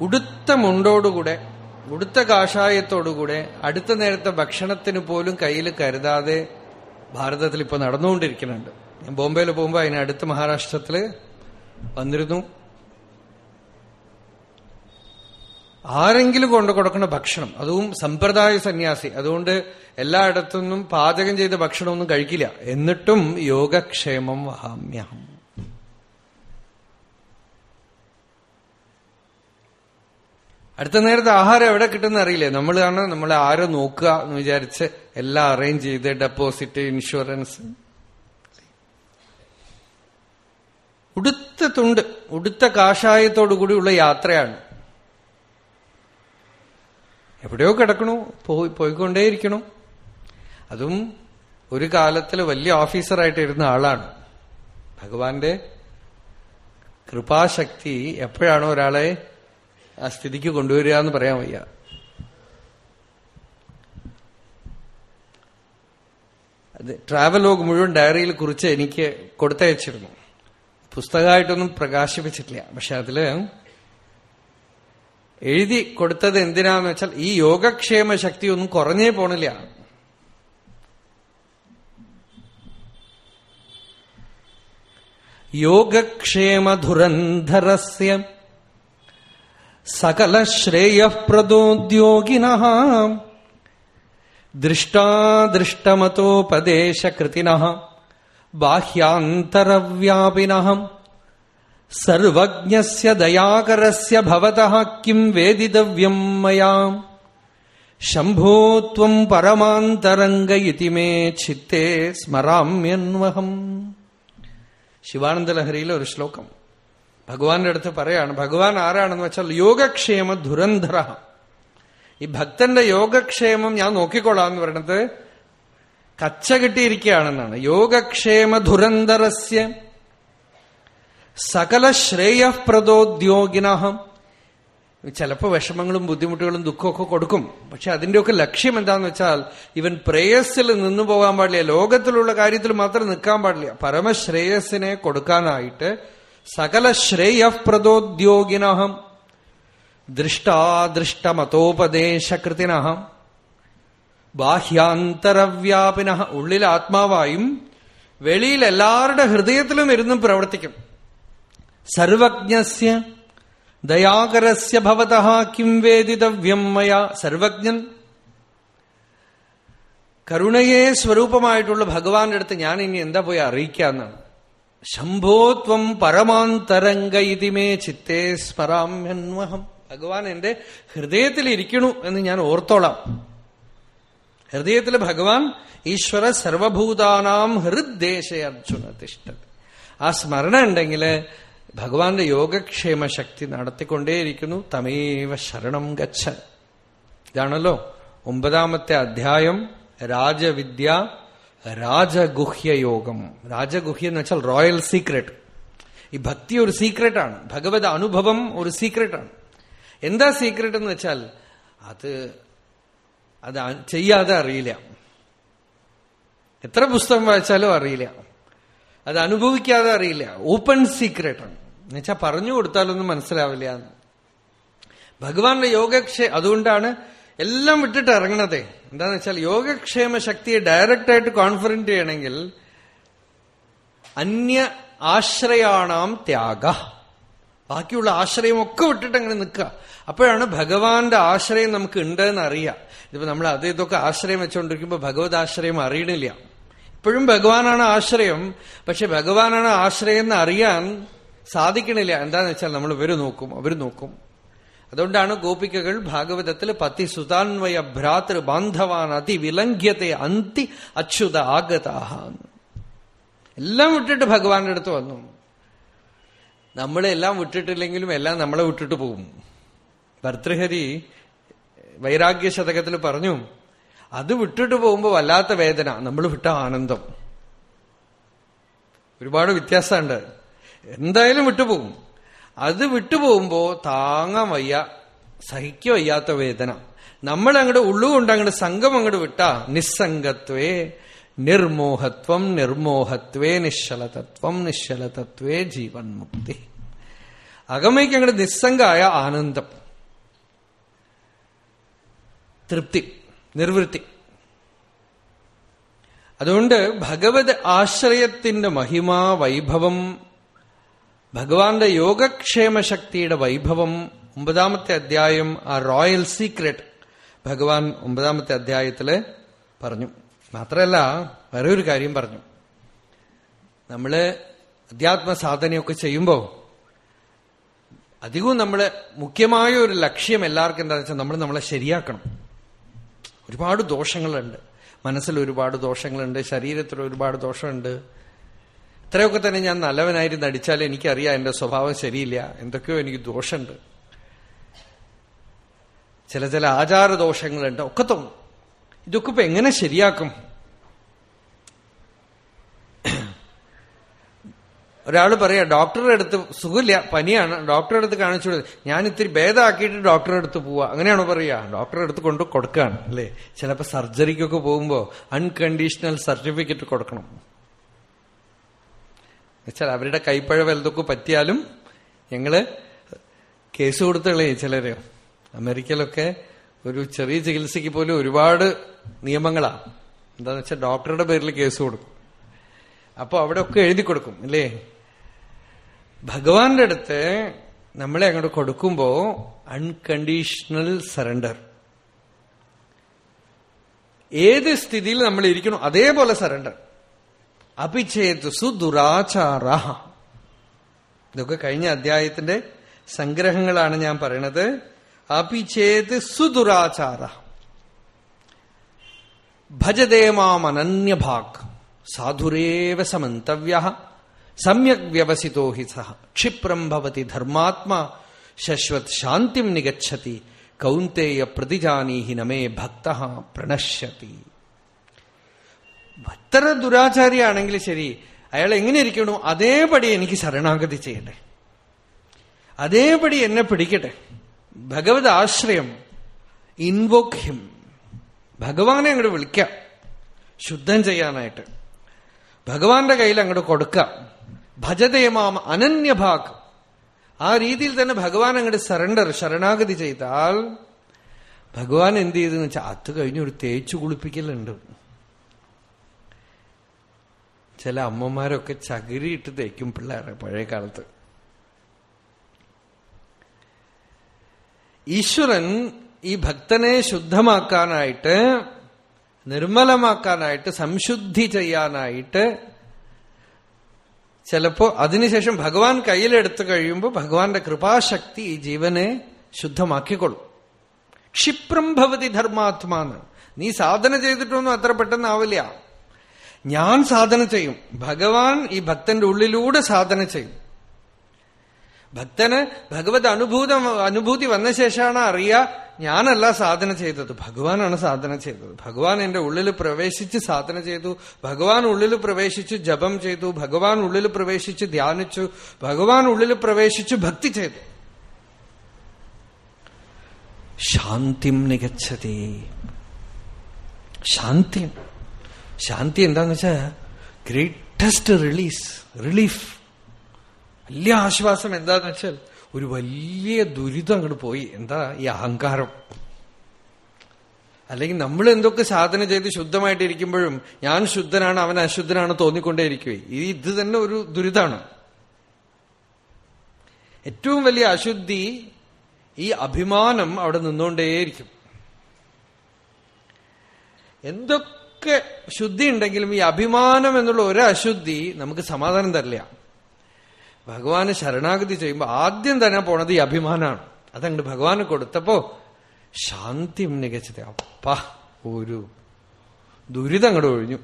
ഉടുത്ത മുണ്ടോടുകൂടെ ഉടുത്ത കാഷായത്തോടുകൂടെ അടുത്ത നേരത്തെ ഭക്ഷണത്തിന് പോലും കയ്യിൽ കരുതാതെ ഭാരതത്തിൽ ഇപ്പൊ നടന്നുകൊണ്ടിരിക്കുന്നുണ്ട്. ഞാൻ ബോംബെയിൽ പോകുമ്പോൾ അതിന് അടുത്ത മഹാരാഷ്ട്രത്തിൽ വന്നിരുന്നു. ആരെങ്കിലും കൊണ്ടു കൊടുക്കുന്ന ഭക്ഷണം അതും സമ്പ്രദായ സന്യാസി അതുകൊണ്ട് എല്ലായിടത്തുനിന്നും പാചകം ചെയ്ത ഭക്ഷണമൊന്നും കഴിക്കില്ല. എന്നിട്ടും യോഗക്ഷേമം വഹാമ്യഹം. അടുത്ത നേരത്തെ ആഹാരം എവിടെ കിട്ടുന്ന അറിയില്ലേ? നമ്മളാണ് നമ്മളെ ആരോ നോക്കുക എന്ന് വിചാരിച്ച് എല്ലാം അറേഞ്ച് ചെയ്ത് ഡെപ്പോസിറ്റ് ഇൻഷുറൻസ് ഉടുത്ത തുണ്ട് ഉടുത്ത കാഷായത്തോടു കൂടിയുള്ള യാത്രയാണ്. എവിടെയോ കിടക്കണു പോയി പോയിക്കൊണ്ടേയിരിക്കണു. അതും ഒരു കാലത്തിൽ വലിയ ഓഫീസറായിട്ട് ഇരുന്ന ആളാണ്. ഭഗവാന്റെ കൃപാശക്തി എപ്പോഴാണോ ഒരാളെ ആ സ്ഥിതിക്ക് കൊണ്ടുവരിക എന്ന് പറയാൻ വയ്യ. അത് ട്രാവലോഗ് മുഴുവൻ ഡയറിയിൽ കുറിച്ച് എനിക്ക് കൊടുത്തയച്ചിരുന്നു. പുസ്തകമായിട്ടൊന്നും പ്രകാശിപ്പിച്ചിട്ടില്ല. പക്ഷെ അതിൽ എഴുതി കൊടുത്തത് എന്തിനാന്ന് വെച്ചാൽ ഈ യോഗക്ഷേമ ശക്തി ഒന്നും കുറഞ്ഞേ പോണില്ല. യോഗക്ഷേമധുരന്ധരസ്യ സകലശ്രേയപ്രദോദ്യോഗിന. ദൃഷ്ടാദൃഷ്ടമതോപദേശകൃതിന. ബാഹ്യാന്തരവ്യാപിനഹം. സർവജ്ഞസ്യ ദയാകരസ്യ ഭവതഃ കിം വേദിതവ്യം മയാം. ശംഭോത്വം പരമാന്തരംഗ ഇതി മേ ചിത്തേ സ്മരാമ്യന്വഹം. ശിവാനന്ദലഹരിയിലെ ഒരു ശ്ലോകം. ഭഗവാന്റെ അടുത്ത് പറയാണ് ഭഗവാൻ ആരാണെന്ന് വെച്ചാൽ യോഗക്ഷേമ ദുരന്ധര ഈ ഭക്തന്റെ യോഗക്ഷേമം ഞാൻ നോക്കിക്കൊള്ളാം എന്ന് പറയുന്നത് കച്ച കിട്ടിയിരിക്കുകയാണെന്നാണ്. യോഗക്ഷേമ ദുരന്തരസ്യ സകല ശ്രേയപ്രദോദ്യോഗിനഹം ചിലപ്പോൾ വിഷമങ്ങളും ബുദ്ധിമുട്ടുകളും ദുഃഖമൊക്കെ കൊടുക്കും. പക്ഷെ അതിന്റെയൊക്കെ ലക്ഷ്യം എന്താന്ന് വെച്ചാൽ ഇവൻ പ്രേയസ്സിൽ നിന്നു പോകാൻ പാടില്ല. ലോകത്തിലുള്ള കാര്യത്തിൽ മാത്രം നിൽക്കാൻ പാടില്ല. പരമശ്രേയസ്സിനെ കൊടുക്കാനായിട്ട് സകല ശ്രേയപ്രദോദ്യോഗിനഹം ദൃഷ്ടാദൃഷ്ടമതോപദേശകൃതിന ബാഹ്യാന്തരവ്യാപിന ഉള്ളിൽ ആത്മാവായും വെളിയിൽ എല്ലാവരുടെ ഹൃദയത്തിലും ഇരുന്നും പ്രവർത്തിക്കും. സർവജ്ഞസ്യ ദയാകരസ്യ ഭവത കിം വേദിതവ്യം മയ. സർവജ്ഞൻ. കരുണയെ സ്വരൂപമായിട്ടുള്ള ഭഗവാന്റെ അടുത്ത് ഞാൻ ഇനി എന്താ പോയി അറിയിക്കാന്നാണ് ശംഭോത്വം പരമാന്തരംഗ ഇതിമേ ചിത്തേ സ്മരാമ്യന്വഹം. ഭഗവാൻ എന്റെ ഹൃദയത്തിൽ ഇരിക്കണു എന്ന് ഞാൻ ഓർത്തോളാം. ഹൃദയത്തിൽ ഭഗവാൻ ഈശ്വര സർവഭൂതാനാം ഹൃദ്ദേശ അർജുന തിഷ്ടത് ആ സ്മരണ ഉണ്ടെങ്കിൽ ഭഗവാന്റെ യോഗക്ഷേമ ശക്തി നടത്തിക്കൊണ്ടേയിരിക്കുന്നു. തമേവ ശരണം ഗച്ഛ ഇതാണല്ലോ ഒമ്പതാമത്തെ അധ്യായം രാജവിദ്യ രാജഗുഹ്യ യോഗം രാജഗുഹ്യ എന്ന് വെച്ചാൽ റോയൽ സീക്രട്ട്. ഈ ഭക്തി ഒരു സീക്രട്ടാണ്. ഭഗവത് അനുഭവം ഒരു സീക്രട്ടാണ്. എന്താ സീക്രട്ട് എന്ന് വെച്ചാൽ അത് അത് ചെയ്യാതെ അറിയില്ല. എത്ര പുസ്തകം വായിച്ചാലും അറിയില്ല. അത് അനുഭവിക്കാതെ അറിയില്ല. ഓപ്പൺ സീക്രട്ടാണ് എന്നുവെച്ചാൽ പറഞ്ഞു കൊടുത്താലൊന്നും മനസ്സിലാവില്ല ഭഗവാന്റെ യോഗക്ഷേ അതുകൊണ്ടാണ് എല്ലാം വിട്ടിട്ട് ഇറങ്ങണതേ. എന്താന്ന് വെച്ചാൽ യോഗക്ഷേമ ശക്തിയെ ഡയറക്റ്റ് ആയിട്ട് കോൺഫറന്റ് ചെയ്യണമെങ്കിൽ അന്യ ആശ്രയാണാം ത്യാഗ. ബാക്കിയുള്ള ആശ്രയമൊക്കെ വിട്ടിട്ട് അങ്ങനെ നിൽക്കുക. അപ്പോഴാണ് ഭഗവാന്റെ ആശ്രയം നമുക്ക് ഉണ്ട് എന്ന് അറിയാം ഇതിപ്പോ നമ്മൾ അത് ഇതൊക്കെ ആശ്രയം വെച്ചുകൊണ്ടിരിക്കുമ്പോൾ ഭഗവത് ആശ്രയം അറിയണില്ല. ഇപ്പോഴും ഭഗവാനാണ് ആശ്രയം. പക്ഷെ ഭഗവാനാണ് ആശ്രയം എന്ന് അറിയാൻ സാധിക്കണില്ല. എന്താന്ന് വെച്ചാൽ നമ്മൾ ഇവർ നോക്കും അവർ നോക്കും. അതുകൊണ്ടാണ് ഗോപികകൾ ഭാഗവതത്തിൽ പത്തി സുതാൻവയ ഭ്രാതൃ ബാന്ധവാൻ അതി വിലംഘ്യത്തെ അന്തി അച്യുത ആഗതാഹ എല്ലാം വിട്ടിട്ട് ഭഗവാന്റെ അടുത്ത് വന്നു. നമ്മളെല്ലാം വിട്ടിട്ടില്ലെങ്കിലും എല്ലാം നമ്മളെ വിട്ടിട്ട് പോകും. ഭർത്തൃഹരി വൈരാഗ്യ ശതകത്തിൽ പറഞ്ഞു അത് വിട്ടിട്ട് പോകുമ്പോൾ വല്ലാത്ത വേദന നമ്മൾ വിട്ട ആനന്ദം. ഒരുപാട് വ്യത്യാസമുണ്ട്. എന്തായാലും വിട്ടുപോകും അത് വിട്ടുപോകുമ്പോ താങ്ങാൻ വയ്യ സഹിക്ക വയ്യാത്ത വേദന. നമ്മൾ അങ്ങോട്ട് ഉള്ളുകൊണ്ട് അങ്ങോട്ട് സംഘം അങ്ങോട്ട് വിട്ട നിസ്സംഗത്വേ നിർമോഹത്വം നിർമോഹത്വേ നിശ്ചലതത്വം നിശ്ചലതത്വേ ജീവൻ മുക്തി. അകമയ്ക്ക് അങ്ങോട്ട് നിസ്സംഗായ ആനന്ദം. തൃപ്തി നിർവൃത്തി. അതുകൊണ്ട് ഭഗവത് ആശ്രയത്തിന്റെ മഹിമ വൈഭവം ഭഗവാന്റെ യോഗക്ഷേമ ശക്തിയുടെ വൈഭവം ഒമ്പതാമത്തെ അധ്യായം ആ റോയൽ സീക്രട്ട് ഭഗവാൻ ഒമ്പതാമത്തെ അധ്യായത്തിൽ പറഞ്ഞു. മാത്രമല്ല വേറെ ഒരു കാര്യം പറഞ്ഞു. നമ്മൾ അധ്യാത്മ സാധനയൊക്കെ ചെയ്യുമ്പോൾ അധികവും നമ്മൾ മുഖ്യമായ ഒരു ലക്ഷ്യം എല്ലാവർക്കും എന്താണെന്ന് വെച്ചാൽ നമ്മൾ നമ്മളെ ശരിയാക്കണം. ഒരുപാട് ദോഷങ്ങളുണ്ട്. മനസ്സിൽ ഒരുപാട് ദോഷങ്ങളുണ്ട് ശരീരത്തിൽ ഒരുപാട് ദോഷമുണ്ട്. ഇത്രയൊക്കെ തന്നെ ഞാൻ നല്ലവനായിരുന്നു അടിച്ചാൽ എനിക്കറിയാം എന്റെ സ്വഭാവം ശരിയില്ല. എന്തൊക്കെയോ എനിക്ക് ദോഷമുണ്ട്. ചില ചില ആചാരദോഷങ്ങളുണ്ട്. ഒക്കെ തോന്നും. ഇതൊക്കെ ഇപ്പൊ എങ്ങനെ ശരിയാക്കും? ഒരാൾ പറയാ ഡോക്ടറുടെ അടുത്ത് സുഖമില്ല പനിയാണ് ഡോക്ടറെ അടുത്ത് കാണിച്ചു ഞാൻ ഇത്തിരി ഭേദമാക്കിയിട്ട് ഡോക്ടറെ അടുത്ത് പോവാ. അങ്ങനെയാണോ പറയാ? ഡോക്ടറെ അടുത്ത് കൊണ്ട് കൊടുക്കുകയാണ് അല്ലേ? ചിലപ്പോ സർജറിക്കൊക്കെ പോകുമ്പോ അൺകണ്ടീഷണൽ സർട്ടിഫിക്കറ്റ് കൊടുക്കണം. എന്നുവെച്ചാൽ അവരുടെ കൈപ്പഴ വലുതൊക്കെ പറ്റിയാലും ഞങ്ങൾ കേസ് കൊടുത്തുകളേ ചിലര്. അമേരിക്കയിലൊക്കെ ഒരു ചെറിയ ചികിത്സയ്ക്ക് പോലും ഒരുപാട് നിയമങ്ങളാണ് എന്താന്ന് വെച്ചാൽ ഡോക്ടറുടെ പേരിൽ കേസ് കൊടുക്കും. അപ്പൊ അവിടെ ഒക്കെ എഴുതി കൊടുക്കും അല്ലേ? ഭഗവാന്റെ അടുത്ത് നമ്മളെ അങ്ങോട്ട് കൊടുക്കുമ്പോ അൺകണ്ടീഷണൽ സറണ്ടർ ഏത് സ്ഥിതിയിൽ നമ്മൾ ഇരിക്കണോ അതേപോലെ സറണ്ടർ അപിച്ചേത് സുദുരാചാര. ഇതൊക്കെ കഴിഞ്ഞ അധ്യായത്തിന്റെ സംഗ്രഹങ്ങളാണ് ഞാൻ പറയണത്. അഭിചേത് സുദുരാചാര. ഭജതേ സാധുരേവ സമന്തവ്യ. സമ്യക് വ്യവസിതോ ഹി സഹ ക്ഷിപ്രം ഭവതി ധർമാത്മാ ശശ്വത് ശാന്തിം നിഗച്ഛതി കൗന്തേയ പ്രതിജാനീഹി നമേ ഭക്ത പ്രണശ്യതി എത്ര ദുരാചാരിയാണെങ്കിൽ ശരി അയാൾ എങ്ങനെ ഇരിക്കണോ അതേപടി എനിക്ക് ശരണാഗതി ചെയ്യട്ടെ. അതേപടി എന്നെ പിടിക്കട്ടെ. ഭഗവത് ആശ്രയം ഇൻവോക്യം ഭഗവാനെ അങ്ങോട്ട് വിളിക്കാം. ശുദ്ധം ചെയ്യാനായിട്ട്. ഭഗവാന്റെ കയ്യിൽ അങ്ങോട്ട് കൊടുക്കാം. ഭജതേമാം അനന്യഭാഗ്. ആ രീതിയിൽ തന്നെ ഭഗവാൻ അങ്ങോട്ട് സറണ്ടർ ശരണാഗതി ചെയ്താൽ ഭഗവാൻ എന്ത് ചെയ്തെന്ന് വെച്ചാൽ അത് കഴിഞ്ഞ് ഒരു തേച്ചു കുളിപ്പിക്കലുണ്ട്. ചില അമ്മമാരൊക്കെ ചകിരിയിട്ട് തേക്കും പിള്ളേരെ പഴയ കാലത്ത്. ഈശ്വരൻ ഈ ഭക്തനെ ശുദ്ധമാക്കാനായിട്ട് നിർമ്മലമാക്കാനായിട്ട് സംശുദ്ധി ചെയ്യാനായിട്ട് ചിലപ്പോ അതിനുശേഷം ഭഗവാൻ കയ്യിലെടുത്തു കഴിയുമ്പോൾ ഭഗവാന്റെ കൃപാശക്തി ഈ ജീവനെ ശുദ്ധമാക്കിക്കൊള്ളും. ക്ഷിപ്രം ഭവതി ധർമാത്മാന്ന്. നീ സാധന ചെയ്തിട്ടൊന്നും അത്ര പെട്ടെന്നാവില്ല. ഞാൻ സാധന ചെയ്യും. ഭഗവാൻ ഈ ഭക്തന്റെ ഉള്ളിലൂടെ സാധന ചെയ്യും. ഭക്തന് ഭഗവത് അനുഭൂതം അനുഭൂതി വന്ന ശേഷമാണ് അറിയാ ഞാനല്ല സാധന ചെയ്തത്. ഭഗവാനാണ് സാധന ചെയ്തത്. ഭഗവാൻ എന്റെ ഉള്ളിൽ പ്രവേശിച്ച് സാധന ചെയ്തു. ഭഗവാൻ ഉള്ളിൽ പ്രവേശിച്ച് ജപം ചെയ്തു. ഭഗവാൻ ഉള്ളിൽ പ്രവേശിച്ച് ധ്യാനിച്ചു. ഭഗവാൻ ഉള്ളിൽ പ്രവേശിച്ച് ഭക്തി ചെയ്തു. ശാന്തിം നികച്ചതേ ശാന്തി. ശാന്തി എന്താന്ന് വെച്ചാ ഗ്രേറ്റസ്റ്റ് റിലീസ് റിലീഫ് വലിയ ആശ്വാസം എന്താന്ന് വെച്ചാൽ ഒരു വലിയ ദുരിതം അങ്ങോട്ട് പോയി. എന്താ ഈ അഹങ്കാരം? അല്ലെങ്കിൽ നമ്മൾ എന്തൊക്കെ സാധന ചെയ്ത് ശുദ്ധമായിട്ടിരിക്കുമ്പോഴും ഞാൻ ശുദ്ധനാണ് അവൻ അശുദ്ധനാണ് തോന്നിക്കൊണ്ടേയിരിക്കുവേ. ഇത് തന്നെ ഒരു ദുരിതമാണ് ഏറ്റവും വലിയ അശുദ്ധി ഈ അഭിമാനം അവിടെ നിന്നുകൊണ്ടേയിരിക്കും. എന്തൊക്കെ ശുദ്ധി ഉണ്ടെങ്കിലും ഈ അഭിമാനം എന്നുള്ള ഒരു അശുദ്ധി നമുക്ക് സമാധാനം തരില്ല. ഭഗവാന് ശരണാഗതി ചെയ്യുമ്പോൾ ആദ്യം തന്നെ പോണത് ഈ അഭിമാനമാണ് അതങ്ങോട്ട് ഭഗവാന് കൊടുത്തപ്പോ ശാന്തി മികച്ചത് അപ്പ ഒരു ദുരിതം അങ്ങോട്ട് ഒഴിഞ്ഞു.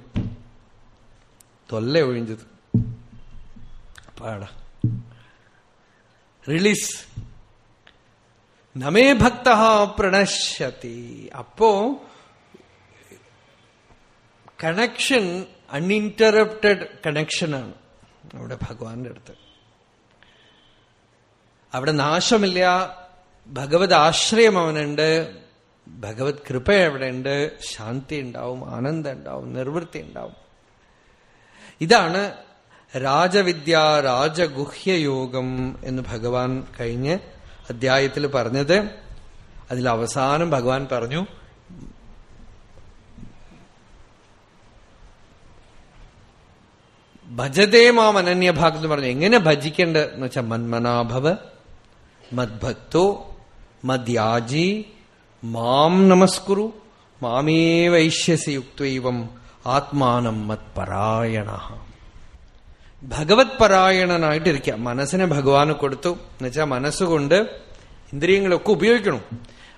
തൊല്ല ഒഴിഞ്ഞത്. പാടാ റിലീസ്. നമേ ഭക്ത പ്രണശ്യത്തി അപ്പോ കണക്ഷൻ അൺഇന്ററപ്റ്റഡ് കണക്ഷനാണ് നമ്മുടെ ഭഗവാന്റെ അടുത്ത്. അവിടെ നാശമില്ല. ഭഗവത് ആശ്രയം അവനുണ്ട്. ഭഗവത് കൃപ അവിടെ ഉണ്ട് ശാന്തി ഉണ്ടാവും ആനന്ദം ഉണ്ടാവും നിർവൃത്തി ഉണ്ടാവും. ഇതാണ് രാജവിദ്യ രാജഗുഹ്യയോഗം എന്ന് ഭഗവാൻ കഴിഞ്ഞ് അധ്യായത്തിൽ പറഞ്ഞത്. അതിൽ അവസാനം ഭഗവാൻ പറഞ്ഞു ഭജതേ മാം അനന്യഭാഗ് എന്ന് പറഞ്ഞു. എങ്ങനെ ഭജിക്കേണ്ടത് എന്ന് വെച്ചാൽ മന്മനാഭവ മദ്ഭക്തോ മദ്യാജി മാം നമസ്കുരു മാമേവൈഷ്യസി യുക്തൈവം ആത്മാനം മത്പരായണ ഭഗവത് പരായണനായിട്ടിരിക്കുക മനസ്സിനെ ഭഗവാന് കൊടുത്തു. എന്നുവെച്ചാൽ മനസ്സുകൊണ്ട് ഇന്ദ്രിയങ്ങളൊക്കെ ഉപയോഗിക്കണം.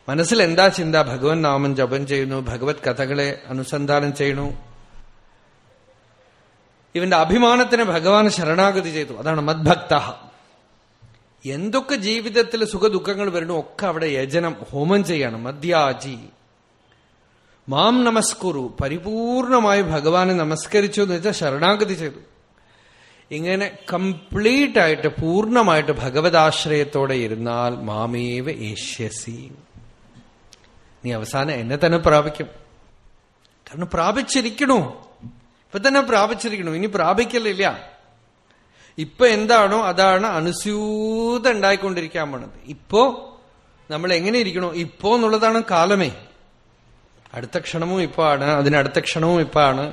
മനസ്സിൽ എന്താ ചിന്ത? ഭഗവൻ നാമം ജപം ചെയ്യുന്നു ഭഗവത് കഥകളെ അനുസന്ധാനം ചെയ്യണു. ഇവന്റെ അഭിമാനത്തിന് ഭഗവാൻ ശരണാഗതി ചെയ്തു. അതാണ് മദ്ഭക്ത. എന്തൊക്കെ ജീവിതത്തിൽ സുഖദുഃഖങ്ങൾ വരണോ ഒക്കെ അവിടെ യജനം ഹോമം ചെയ്യണം. മദ്യാജി. മാം നമസ്കുറു പരിപൂർണമായി ഭഗവാനെ നമസ്കരിച്ചു എന്ന് വെച്ചാൽ ശരണാഗതി ചെയ്തു. ഇങ്ങനെ കംപ്ലീറ്റ് ആയിട്ട് പൂർണമായിട്ട് ഭഗവതാശ്രയത്തോടെ ഇരുന്നാൽ മാമേവ ഏഷ്യസി. നീ അവസാനം എന്നെ തന്നെ പ്രാപിക്കും. കാരണം പ്രാപിച്ചിരിക്കണോ? ഇപ്പൊ തന്നെ പ്രാപിച്ചിരിക്കണു? ഇനി പ്രാപിക്കലില്ല. ഇപ്പൊ എന്താണോ അതാണ് അനുസ്യൂത ഉണ്ടായിക്കൊണ്ടിരിക്കാൻ പോണത്. ഇപ്പോ നമ്മൾ എങ്ങനെ ഇരിക്കണോ? ഇപ്പോ എന്നുള്ളതാണ് കാലമേ. അടുത്ത ക്ഷണവും ഇപ്പോ ആണ്. അതിനടുത്ത ക്ഷണവും ഇപ്പോ ആണ്.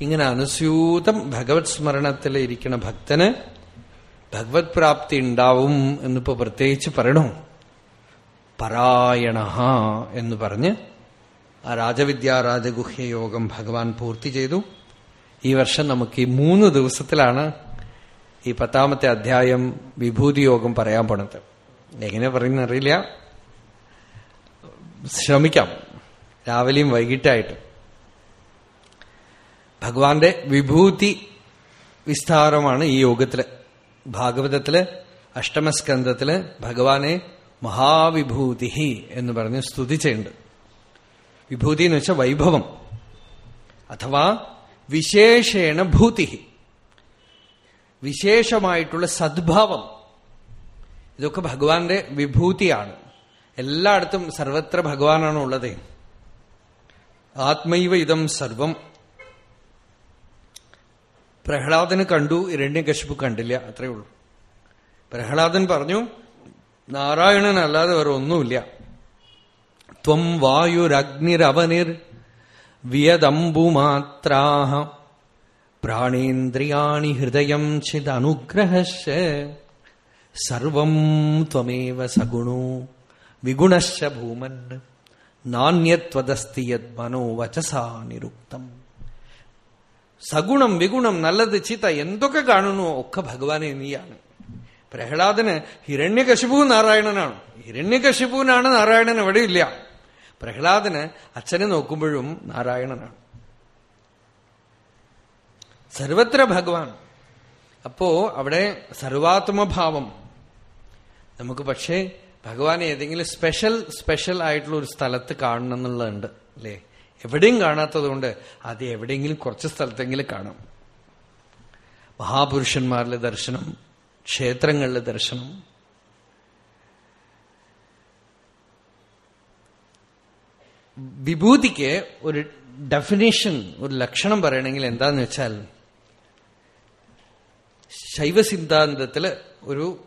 ഇങ്ങനെ അനുസ്യൂതം ഭഗവത് സ്മരണത്തിൽ ഇരിക്കുന്ന ഭക്തന് ഭഗവത് പ്രാപ്തി ഉണ്ടാവും എന്നിപ്പോ പ്രത്യേകിച്ച് പറയണു? പരായണ എന്ന് പറഞ്ഞ് ആ രാജവിദ്യ രാജഗുഹ്യ യോഗം ഭഗവാൻ പൂർത്തി ചെയ്തു. ഈ വർഷം നമുക്ക് ഈ മൂന്ന് ദിവസത്തിലാണ് ഈ പത്താമത്തെ അധ്യായം വിഭൂതി യോഗം പറയാൻ പോണത്. എങ്ങനെ അറിയില്ല. ശ്രമിക്കാം. രാവിലെയും വൈകിട്ടായിട്ട്. ഭഗവാന്റെ വിഭൂതി വിസ്താരമാണ് ഈ യോഗത്തിൽ. ഭാഗവതത്തിൽ അഷ്ടമസ്കന്ധത്തിൽ ഭഗവാനെ മഹാവിഭൂതി എന്ന് പറഞ്ഞ് സ്തുതിച്ചുണ്ട്. വിഭൂതി എന്ന് വെച്ചാൽ വൈഭവം. അഥവാ വിശേഷേണ ഭൂതി വിശേഷമായിട്ടുള്ള സദ്ഭാവം. ഇതൊക്കെ ഭഗവാന്റെ വിഭൂതിയാണ്. എല്ലായിടത്തും സർവത്ര ഭഗവാനാണ് ഉള്ളത്. ആത്മൈവ ഇതം സർവം. പ്രഹ്ലാദന് കണ്ടു ഇരണ്യകശിപു കണ്ടില്ല അത്രേ ഉള്ളൂ. പ്രഹ്ലാദൻ പറഞ്ഞു നാരായണൻ അല്ലാതെ വേറെ ഒന്നുമില്ല. ത്വം വായുരഗ്നിരവനിർ വിയദംബുമാത്രാഹ. പ്രാണേന്ദ്രിയാണി ഹൃദയം ചിദനുഗ്രഹശ സർവം ത്വമേവ സഗുണോ വിഗുണശ്ച ഭൂമൻ നാണ്യത്വദസ്തി യത് മനോവചസാ നിരുക്തം സഗുണം വിഗുണം നല്ലത് ചീത്ത എന്തൊക്കെ കാണുന്നു ഒക്കെ ഭഗവാനെ നീയാണ്। പ്രഹ്ലാദന് ഹിരണ്യകശിപു നാരായണനാണ്। ഹിരണ്യകശിപുവിനാണ് നാരായണൻ എവിടെയില്ല। പ്രഹ്ലാദന് അച്ഛനെ നോക്കുമ്പോഴും നാരായണനാണ്। സർവത്ര ഭഗവാൻ. അപ്പോ അവിടെ സർവാത്മഭാവം. നമുക്ക് പക്ഷേ ഭഗവാൻ ഏതെങ്കിലും സ്പെഷ്യൽ സ്പെഷ്യൽ ആയിട്ടുള്ള ഒരു സ്ഥലത്ത് കാണണം എന്നുള്ളതുണ്ട് അല്ലേ? എവിടെയും കാണാത്തതുകൊണ്ട് അത് എവിടെയെങ്കിലും കുറച്ച് സ്ഥലത്തെങ്കിലും കാണും. മഹാപുരുഷന്മാരിലെ ദർശനം ക്ഷേത്രങ്ങളിലെ ദർശനം. വിഭൂതിക്ക് ഒരു ഡെഫിനേഷൻ ഒരു ലക്ഷണം പറയണമെങ്കിൽ എന്താന്ന് വെച്ചാൽ ശൈവ സിദ്ധാന്തത്തിൽ ഒരു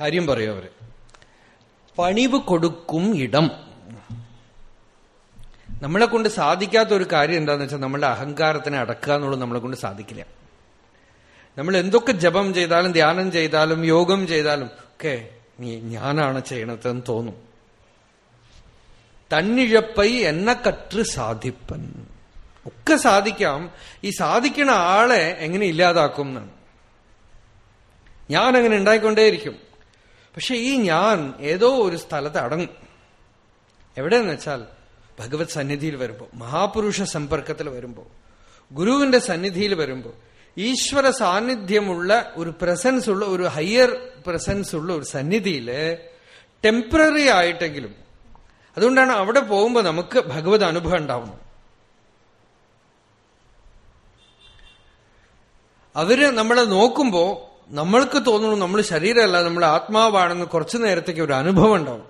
കാര്യം പറയും അവർ. പണിവ് കൊടുക്കും ഇടം. നമ്മളെ കൊണ്ട് സാധിക്കാത്ത ഒരു കാര്യം എന്താന്ന് വെച്ചാൽ നമ്മളുടെ അഹങ്കാരത്തിനെ അടക്കുക എന്നുള്ളത് നമ്മളെ കൊണ്ട് സാധിക്കില്ല. നമ്മൾ എന്തൊക്കെ ജപം ചെയ്താലും ധ്യാനം ചെയ്താലും യോഗം ചെയ്താലും ഒക്കെ നീ ഞാനാണ് ചെയ്യണതെന്ന് തോന്നും. തന്നിഴപ്പൈ എന്ന കറ്റ് സാധിപ്പൻ. ഒക്കെ സാധിക്കാം. ഈ സാധിക്കുന്ന ആളെ എങ്ങനെ ഇല്ലാതാക്കും എന്നാണ് ഞാൻ അങ്ങനെ ഉണ്ടായിക്കൊണ്ടേയിരിക്കും. പക്ഷെ ഈ ഞാൻ ഏതോ ഒരു സ്ഥലത്ത് അടങ്ങും. എവിടെയെന്ന് വെച്ചാൽ ഭഗവത് സന്നിധിയിൽ വരുമ്പോൾ മഹാപുരുഷ സമ്പർക്കത്തിൽ വരുമ്പോൾ ഗുരുവിന്റെ സന്നിധിയിൽ വരുമ്പോൾ ഈശ്വര സാന്നിധ്യമുള്ള ഒരു പ്രസൻസ് ഉള്ള ഒരു ഹയർ പ്രസൻസ് ഉള്ള ഒരു സന്നിധിയിൽ ടെമ്പററി ആയിട്ടെങ്കിലും അതുകൊണ്ടാണ് അവിടെ പോകുമ്പോൾ നമുക്ക് ഭഗവത് അനുഭവം ഉണ്ടാവുന്നത്. അവർ നമ്മളെ നോക്കുമ്പോ നമ്മൾക്ക് തോന്നുന്നു നമ്മൾ ശരീരമല്ല നമ്മൾ ആത്മാവാണെന്ന് കുറച്ചു നേരത്തേക്ക് ഒരു അനുഭവം ഉണ്ടാവും.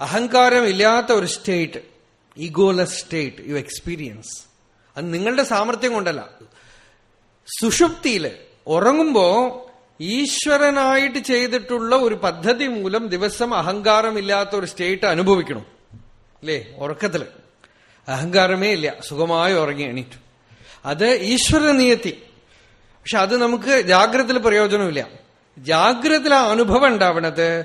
അഹങ്കാരം ഇല്ലാത്ത ഒരു state egoless state you experience അത് നിങ്ങളുടെ സാമർഥ്യം കൊണ്ടല്ല. സുഷുപ്തിയിൽ ഉറങ്ങുമ്പോ ഈശ്വരനായിട്ട് ചെയ്തിട്ടുള്ള ഒരു പദ്ധതി മൂലം ദിവസം അഹങ്കാരമില്ലാത്ത ഒരു സ്റ്റേറ്റ് അനുഭവിക്കണം. അല്ലേ? ഉറക്കത്തിൽ. അഹങ്കാരമേ ഇല്ല. സുഖമായി ഉറങ്ങി എണീറ്റു. അത് ഈശ്വര നിയത്തി പക്ഷെ അത് നമുക്ക് ജാഗ്രതയിൽ പ്രയോജനമില്ല. ജാഗ്രതയിൽ ആ അനുഭവം ഉണ്ടാവണത്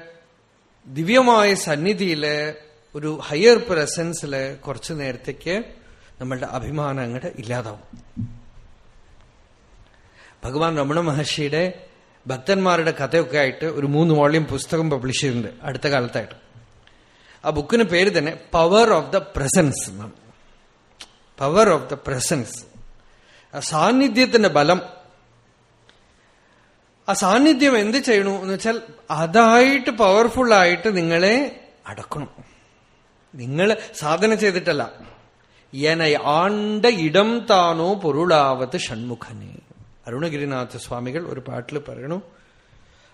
ദിവ്യമായ സന്നിധിയിൽ ഒരു ഹയർ പ്രസൻസിൽ കുറച്ചു നേരത്തേക്ക് നമ്മളുടെ അഭിമാനം അങ്ങോട്ട് ഇല്ലാതാവും. ഭഗവാൻ രമണ മഹർഷിയുടെ ഭക്തന്മാരുടെ കഥയൊക്കെ ആയിട്ട് ഒരു മൂന്ന് വോളിയം പുസ്തകം പബ്ലിഷ് ചെയ്തിട്ടുണ്ട് അടുത്ത കാലത്തായിട്ട്. ആ ബുക്കിന് പേര് തന്നെ പവർ ഓഫ് ദ പ്രസൻസ് എന്നാണ്. പവർ ഓഫ് ദ പ്രസൻസ് സാന്നിധ്യത്തിന്റെ ബലം ആ സാന്നിധ്യം എന്ത് ചെയ്യണു എന്ന് വെച്ചാൽ അതായിട്ട് പവർഫുൾ ആയിട്ട് നിങ്ങളെ അടക്കണം. നിങ്ങൾ സാധന ചെയ്തിട്ടല്ല. എന ആണ്ട ഇടം താനോ പൊരുളാവത്ത് ഷൺമുഖനെ. അരുണഗിരിനാഥ സ്വാമികൾ ഒരു പാട്ടിൽ പറയണു.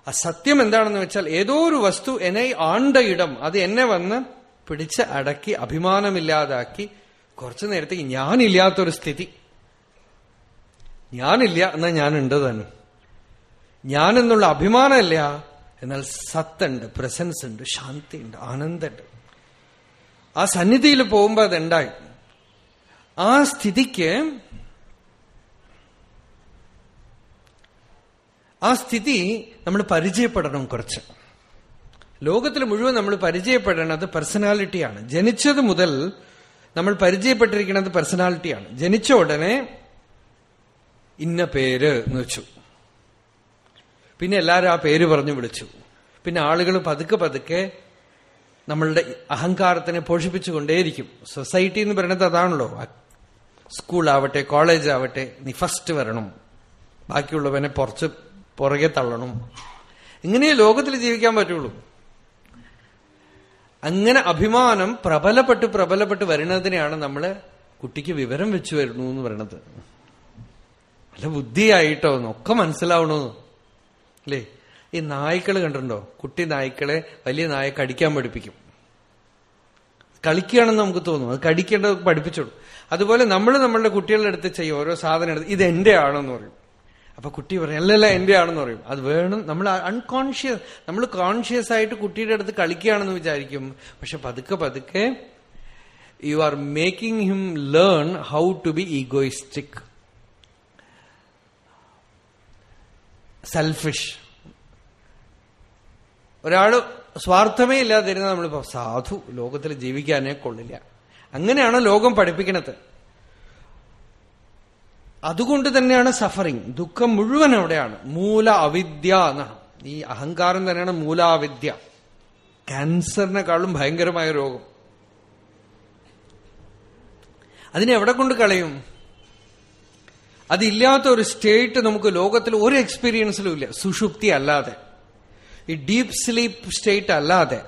ആ സത്യം എന്താണെന്ന് വെച്ചാൽ ഏതോ ഒരു വസ്തു എന്നെ ആണ്ട ഇടം അത് എന്നെ വന്ന് പിടിച്ച് അടക്കി അഭിമാനമില്ലാതാക്കി കുറച്ചു നേരത്തേക്ക് ഞാനില്ലാത്തൊരു സ്ഥിതി. ഞാനില്ല എന്നാ ഞാനുണ്ട് തന്നെ. ഞാനെന്നുള്ള അഭിമാനമല്ല. എന്നാൽ സത്തുണ്ട് പ്രസൻസ് ഉണ്ട് ശാന്തിയുണ്ട് ആനന്ദമുണ്ട് ആ സന്നിധിയിൽ പോകുമ്പോൾ അതുണ്ടായി ആ സ്ഥിതിക്ക് ആ സ്ഥിതി നമ്മൾ പരിചയപ്പെടണം കുറച്ച്. ലോകത്തിൽ മുഴുവൻ നമ്മൾ പരിചയപ്പെടേണ്ടത് പേഴ്സണാലിറ്റിയാണ് ജനിച്ചത് മുതൽ നമ്മൾ പരിചയപ്പെട്ടിരിക്കുന്നത് പേഴ്സണാലിറ്റിയാണ് ജനിച്ച ഉടനെ ഇന്ന പേര് എന്ന് വെച്ചു. പിന്നെ എല്ലാവരും ആ പേര് പറഞ്ഞു വിളിച്ചു. പിന്നെ ആളുകൾ പതുക്കെ പതുക്കെ നമ്മളുടെ അഹങ്കാരത്തിനെ പോഷിപ്പിച്ചുകൊണ്ടേയിരിക്കും. സൊസൈറ്റി എന്ന് പറയുന്നത് അതാണല്ലോ. സ്കൂളാവട്ടെ കോളേജ് ആവട്ടെ നീ ഫസ്റ്റ് വരണം. ബാക്കിയുള്ളവനെ പുറച്ച് പുറകെ തള്ളണം. ഇങ്ങനെ ലോകത്തിൽ ജീവിക്കാൻ പറ്റുള്ളൂ. അങ്ങനെ അഭിമാനം പ്രബലപ്പെട്ട് പ്രബലപ്പെട്ട് വരുന്നതിനെയാണ് നമ്മൾ കുട്ടിക്ക് വിവരം വെച്ചു വരുന്നു എന്ന് പറയണത് നല്ല ബുദ്ധിയായിട്ടോ എന്നൊക്കെ മനസ്സിലാവണമെന്ന് അല്ലേ ഈ നായ്ക്കൾ കണ്ടിട്ടുണ്ടോ? കുട്ടി നായ്ക്കളെ വലിയ നായ കടിക്കാൻ പഠിപ്പിക്കും. കളിക്കുകയാണെന്ന് നമുക്ക് തോന്നും. അത് കടിക്കേണ്ടത് പഠിപ്പിച്ചോളൂ. അതുപോലെ നമ്മൾ നമ്മളുടെ കുട്ടികളുടെ അടുത്ത് ചെയ്യും. ഓരോ സാധനം എടുത്ത് ഇത് എന്റെ ആണെന്ന് പറയും. അപ്പൊ കുട്ടി പറയും അല്ലല്ല എന്റെ ആണെന്ന് പറയും. അത് വേണം. നമ്മൾ അൺകോൺഷ്യസ് നമ്മൾ കോൺഷ്യസ് ആയിട്ട് കുട്ടിയുടെ അടുത്ത് കളിക്കുകയാണെന്ന് വിചാരിക്കും. പക്ഷെ പതുക്കെ പതുക്കെ you are making him learn how to be egoistic selfish ഒരാൾ സ്വാർത്ഥമേ ഇല്ലാതിരുന്ന നമ്മളിപ്പോ സാധു ലോകത്തിൽ ജീവിക്കാനേ കൊള്ളില്ല. അങ്ങനെയാണ് ലോകം പഠിപ്പിക്കണത്? അതുകൊണ്ട് തന്നെയാണ് സഫറിങ് ദുഃഖം മുഴുവൻ അവിടെയാണ്. മൂല അവിദ്യ എന്നാണ്. ഈ അഹങ്കാരം തന്നെയാണ് മൂലാവിദ്യ. ക്യാൻസറിനെക്കാളും ഭയങ്കരമായ രോഗം. അതിനെവിടെ കൊണ്ട് കളയും? അതില്ലാത്ത ഒരു സ്റ്റേറ്റ് നമുക്ക് ലോകത്തിൽ ഒരു എക്സ്പീരിയൻസിലും ഇല്ല. സുഷുപ്തി അല്ലാതെ. ഈ ഡീപ് സ്ലീപ്പ് സ്റ്റേറ്റ് അല്ലാതെ.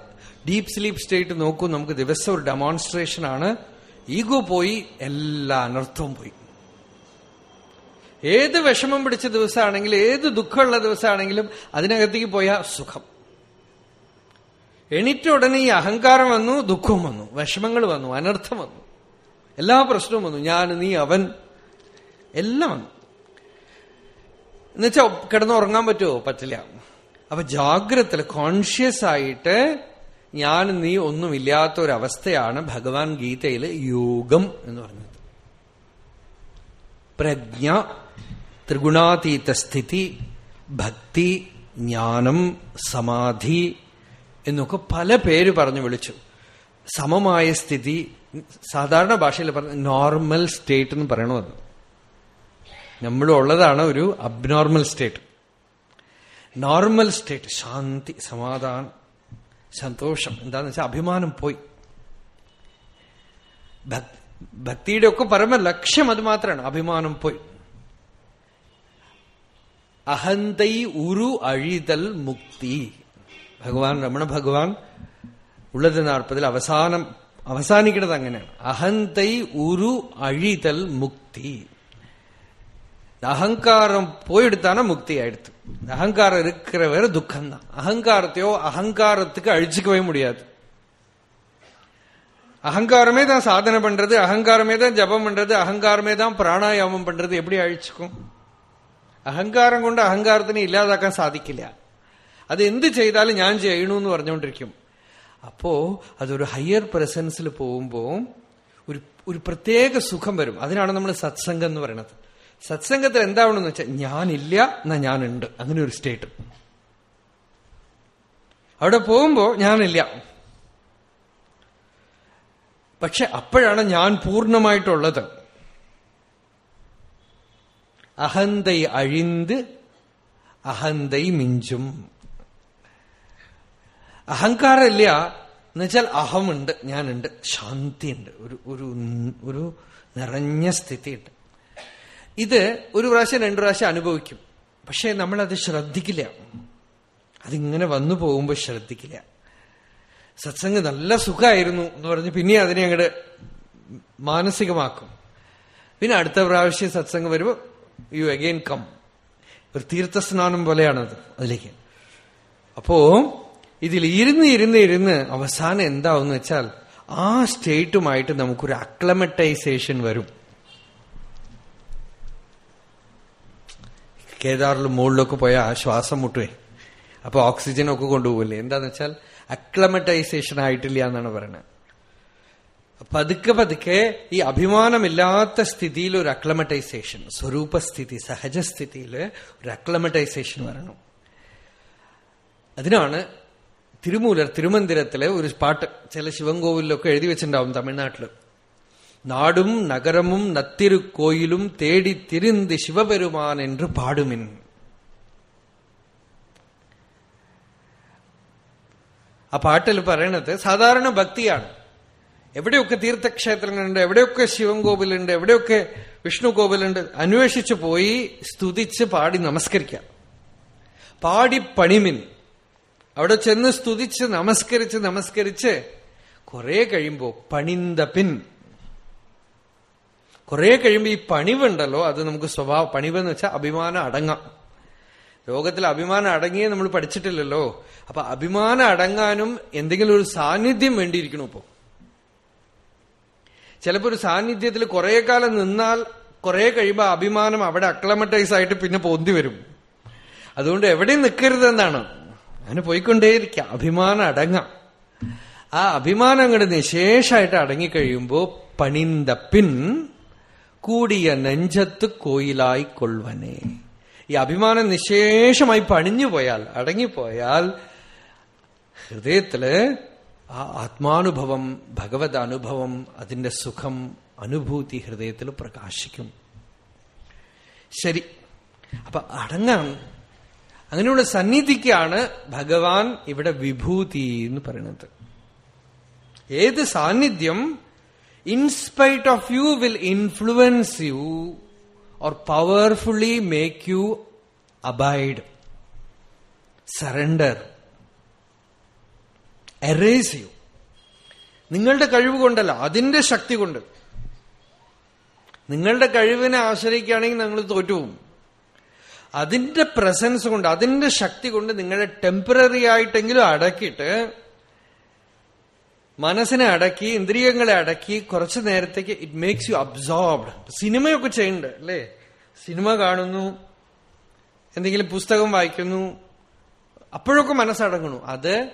ഡീപ് സ്ലീപ്പ് സ്റ്റേറ്റ് നോക്കൂ നമുക്ക് ദിവസം ഒരു ഡെമോൺസ്ട്രേഷൻ ആണ്. ഈഗോ പോയി എല്ലാ അനർത്ഥവും പോയി. ഏത് വിഷമം പിടിച്ച ദിവസമാണെങ്കിലും ഏത് ദുഃഖമുള്ള ദിവസമാണെങ്കിലും അതിനകത്തേക്ക് പോയ സുഖം. എണീറ്റ ഉടനെ ഈ അഹങ്കാരം വന്നു ദുഃഖം വന്നു വിഷമങ്ങൾ വന്നു അനർത്ഥം വന്നു. എല്ലാ പ്രശ്നവും വന്നു. ഞാൻ നീ അവൻ എല്ലാം വന്നു. എന്നുവെച്ചാ കിടന്നുറങ്ങാൻ പറ്റുമോ പറ്റില്ല. അപ്പൊ ജാഗ്രത കോൺഷ്യസ് ആയിട്ട് ഞാൻ നീ ഒന്നുമില്ലാത്ത ഒരവസ്ഥയാണ് ഭഗവാൻ ഗീതയിൽ യോഗം എന്ന് പറഞ്ഞത്. പ്രജ്ഞ ത്രിഗുണാതീത സ്ഥിതി ഭക്തി ജ്ഞാനം സമാധി എന്നൊക്കെ പല പേര് പറഞ്ഞു വിളിച്ചു. സമമായ സ്ഥിതി സാധാരണ ഭാഷയിൽ പറഞ്ഞ നോർമൽ സ്റ്റേറ്റ് എന്ന് പറയണത് നമ്മളുള്ളതാണ് ഒരു അബ്നോർമൽ സ്റ്റേറ്റ് നോർമൽ സ്റ്റേറ്റ് ശാന്തി സമാധാനം സന്തോഷം. എന്താന്ന് വെച്ചാൽ അഭിമാനം പോയി. ഭക്തിയുടെ ഒക്കെ പരമ ലക്ഷ്യം അത് മാത്രമാണ് അഭിമാനം പോയി. അഹന്തൈ ഉരു അഴിതൽ മുക്തി. ഭഗവാൻ രമണ ഭഗവാൻ ഉള്ളത് നാൽപ്പതിൽ അവസാനം അവസാനിക്കുന്നത് അങ്ങനെയാണ്. അഹന്തൈ ഉരു അഴിതൽ മുക്തി. அகங்காரம் போயிடுத்தானா முக்தி ஆயிடுத்து அகங்காரம் இருக்கிற வேற துக்கம் தான் அகங்காரத்தையோ அகங்காரத்துக்கு அழிச்சுக்கவே முடியாது அகங்காரமே தான் சாதனை பண்றது அகங்காரமே தான் ஜபம் பண்றது அகங்காரமே தான் பிராணாயாமம் பண்றது எப்படி அழிச்சுக்கும் അഹങ്കാരം കൊണ്ട് അഹങ്കാരത്തിനെ ഇല്ലാതാക്കാൻ സാധിക്കില്ല അത് എന്ത് ചെയ്താലും ഞാൻ ചെയ്യണമെന്ന് പറഞ്ഞുകൊണ്ടിരിക്കും അപ്പോ അതൊരു ഹയർ പ്രസൻസിൽ പോകുമ്പോ ഒരു ഒരു പ്രത്യേക സുഖം വരും അതിനാണ് നമ്മൾ സത്സംഗം എന്ന് പറയുന്നത് സത്സംഗത്തിൽ എന്താവണമെന്ന് വെച്ചാൽ ഞാനില്ല എന്നാ ഞാനുണ്ട്. അങ്ങനെ ഒരു സ്റ്റേറ്റ് അവിടെ പോകുമ്പോ ഞാനില്ല. പക്ഷെ അപ്പോഴാണ് ഞാൻ പൂർണമായിട്ടുള്ളത്. അഹന്തൈ അഴിന്ത് അഹന്തൈ മിഞ്ചും. അഹങ്കാരമില്ല എന്നുവെച്ചാൽ അഹമുണ്ട് ഞാനുണ്ട് ശാന്തിയുണ്ട് ഒരു ഒരു ഒരു നിറഞ്ഞ സ്ഥിതിയുണ്ട്. ഇത് ഒരു പ്രാവശ്യം രണ്ടു പ്രാവശ്യം അനുഭവിക്കും. പക്ഷെ നമ്മളത് ശ്രദ്ധിക്കില്ല. അതിങ്ങനെ വന്നു പോകുമ്പോൾ ശ്രദ്ധിക്കില്ല. സത്സംഗ് നല്ല സുഖമായിരുന്നു എന്ന് പറഞ്ഞ് പിന്നെ അതിനെ അങ്ങോട്ട് മാനസികമാക്കും. പിന്നെ അടുത്ത പ്രാവശ്യം സത്സംഗം വരുമ്പോൾ യു അഗെയിൻ കം ഒരു തീർത്ഥസ്നാനം പോലെയാണത് അതിലേക്ക്. അപ്പോ ഇതിൽ ഇരുന്ന് ഇരുന്ന് ഇരുന്ന് അവസാനം എന്താവെന്ന് വെച്ചാൽ ആ സ്റ്റേറ്റുമായിട്ട് നമുക്കൊരു അക്ലമറ്റൈസേഷൻ വരും. കേദാറിൽ മുകളിലൊക്കെ പോയാൽ ശ്വാസം മുട്ടുവേ. അപ്പൊ ഓക്സിജൻ ഒക്കെ കൊണ്ടുപോകില്ലേ എന്താന്ന് വെച്ചാൽ അക്ലമറ്റൈസേഷൻ ആയിട്ടില്ല എന്നാണ് പറയുന്നത് പതുക്കെ പതുക്കെ ഈ അഭിമാനമില്ലാത്ത സ്ഥിതിയിൽ ഒരു അക്ലമറ്റൈസേഷൻ സ്വരൂപസ്ഥിതി സഹജസ്ഥിതിയിൽ ഒരു അക്ലമറ്റൈസേഷൻ വരണം. അതിനാണ് തിരുമൂലർ തിരുമന്ദിരത്തിലെ ഒരു പാട്ട് ചില ശിവൻകോവിലൊക്കെ എഴുതി വെച്ചിട്ടുണ്ടാവും തമിഴ്നാട്ടിൽ. நாடும் நகரமும் நத்திருக்கோயிலும் தேடி திரிந்து சிவபெருமான் என்று பாடுமின் ആ പാട്ടിൽ പറയണത് സാധാരണ ഭക്തിയാണ് എവിടെയൊക്കെ തീർത്ഥക്ഷേത്രങ്ങളുണ്ട് എവിടെയൊക്കെ ശിവൻ കോവിലുണ്ട് എവിടെയൊക്കെ വിഷ്ണു കോവിലുണ്ട് അന്വേഷിച്ചു പോയി സ്തുതിച്ച് പാടി നമസ്കരിക്കാം പാടി പണിമിൻ അവിടെ ചെന്ന് സ്തുതിച്ച് നമസ്കരിച്ച് നമസ്കരിച്ച് കുറെ കഴിയുമ്പോ പണിന്ത പിൻ കുറെ കഴിയുമ്പോൾ ഈ പണിവുണ്ടല്ലോ അത് നമുക്ക് സ്വഭാവം പണിവെന്ന് വെച്ചാൽ അഭിമാനം അടങ്ങാം. ലോകത്തിൽ അഭിമാനം അടങ്ങിയേ നമ്മൾ പഠിച്ചിട്ടില്ലല്ലോ. അപ്പൊ അഭിമാനം അടങ്ങാനും എന്തെങ്കിലും ഒരു സാന്നിധ്യം വേണ്ടിയിരിക്കണം ഇപ്പോ. ചിലപ്പോൾ ഒരു സാന്നിധ്യത്തിൽ കുറെ കാലം നിന്നാൽ കുറെ കഴിയുമ്പോൾ അഭിമാനം അവിടെ അക്ലമറ്റൈസ് ആയിട്ട് പിന്നെ പൊന്തി വരും. അതുകൊണ്ട് എവിടെയും നിൽക്കരുതെന്നാണ് അങ്ങനെ പോയിക്കൊണ്ടേയിരിക്കുക അഭിമാനം അടങ്ങാം. ആ അഭിമാനം അങ്ങോട്ട് നിശേഷമായിട്ട് അടങ്ങിക്കഴിയുമ്പോ പണിന്ത പിൻ കൂടിയ നെഞ്ചത്ത് കോയിലായി കൊള്ളുവനെ ഈ അഭിമാനം നിശേഷമായി പണിഞ്ഞു പോയാൽ അടങ്ങിപ്പോയാൽ ഹൃദയത്തിൽ ആ ആത്മാനുഭവം ഭഗവത് അനുഭവം അതിന്റെ സുഖം അനുഭൂതി ഹൃദയത്തിൽ പ്രകാശിക്കും. ശരി. അപ്പൊ അടങ്ങാൻ അങ്ങനെയുള്ള സന്നിധിക്കാണ് ഭഗവാൻ ഇവിടെ വിഭൂതി എന്ന് പറയുന്നത്. ഏത് സാന്നിധ്യം in spite of you will influence you or powerfully make you abide surrender erase you നിങ്ങളുടെ കഴിവ് കൊണ്ടല്ല അതിന്റെ ശക്തി കൊണ്ട്. നിങ്ങളുടെ കഴിവിനെ ആശ്രയിക്കുകയാണെങ്കിൽ നിങ്ങൾ തോറ്റുപോകും. അതിന്റെ പ്രസൻസ് കൊണ്ട് അതിന്റെ ശക്തി കൊണ്ട് നിങ്ങളെ ടെമ്പററി ആയിട്ടെങ്കിലും അടക്കിയിട്ട് മനസ്സിനെ അടക്കി ഇന്ദ്രിയങ്ങളെ അടക്കി കുറച്ചു നേരത്തേക്ക് ഇറ്റ് മേക്സ് യു അബ്സോർബ്ഡ് സിനിമയൊക്കെ ചെയ്യുന്നുണ്ട് അല്ലേ? സിനിമ കാണുന്നു എന്തെങ്കിലും പുസ്തകം വായിക്കുന്നു അപ്പോഴൊക്കെ മനസ്സടങ്ങണു അത്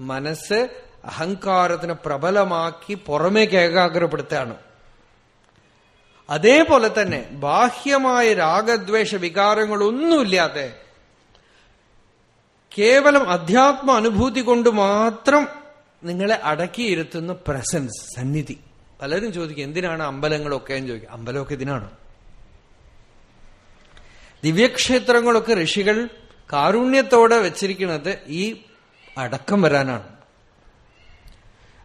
മനസ്സ് അഹങ്കാരത്തിനെ പ്രബലമാക്കി പുറമേക്ക് ഏകാഗ്രപ്പെടുത്തുകയാണ്. അതേപോലെ തന്നെ ബാഹ്യമായ രാഗദ്വേഷ വികാരങ്ങളൊന്നുമില്ലാതെ കേവലം അധ്യാത്മ അനുഭൂതി കൊണ്ട് മാത്രം നിങ്ങളെ അടക്കിയിരുത്തുന്ന പ്രസൻസ് സന്നിധി. പലരും ചോദിക്കും എന്തിനാണ് അമ്പലങ്ങളൊക്കെ എന്ന് ചോദിക്കും. അമ്പലമൊക്കെ ഇതിനാണ്? ദിവ്യക്ഷേത്രങ്ങളൊക്കെ ഋഷികൾ കാരുണ്യത്തോടെ വെച്ചിരിക്കുന്നത് ഈ അടക്കം വരാനാണ്.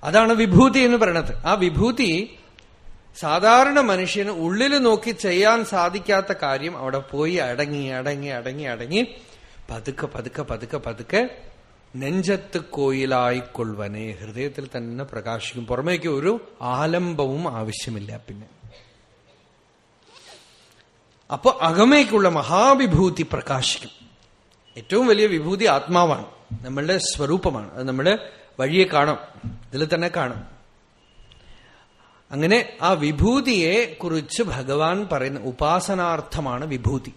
അതാണ് വിഭൂതി എന്ന് പറയണത്. ആ വിഭൂതി സാധാരണ മനുഷ്യന് ഉള്ളിൽ നോക്കി ചെയ്യാൻ സാധിക്കാത്ത കാര്യം അവിടെ പോയി അടങ്ങി അടങ്ങി അടങ്ങി അടങ്ങി പതുക്കെ പതുക്കെ പതുക്കെ പതുക്കെ നെഞ്ചത്ത് കോയിലായിക്കൊള്ളുവനെ. ഹൃദയത്തിൽ തന്നെ പ്രകാശിക്കും. പുറമേക്ക് ഒരു ആലംബവും ആവശ്യമില്ല പിന്നെ. അപ്പൊ അകമേക്കുള്ള മഹാവിഭൂതി പ്രകാശിക്കും. ഏറ്റവും വലിയ വിഭൂതി ആത്മാവാണ്. നമ്മളുടെ സ്വരൂപമാണ്. അത് നമ്മുടെ വഴിയെ കാണാം. ഇതിൽ തന്നെ കാണാം. അങ്ങനെ ആ വിഭൂതിയെ കുറിച്ച് ഭഗവാൻ പറയുന്ന ഉപാസനാർത്ഥമാണ് വിഭൂതി.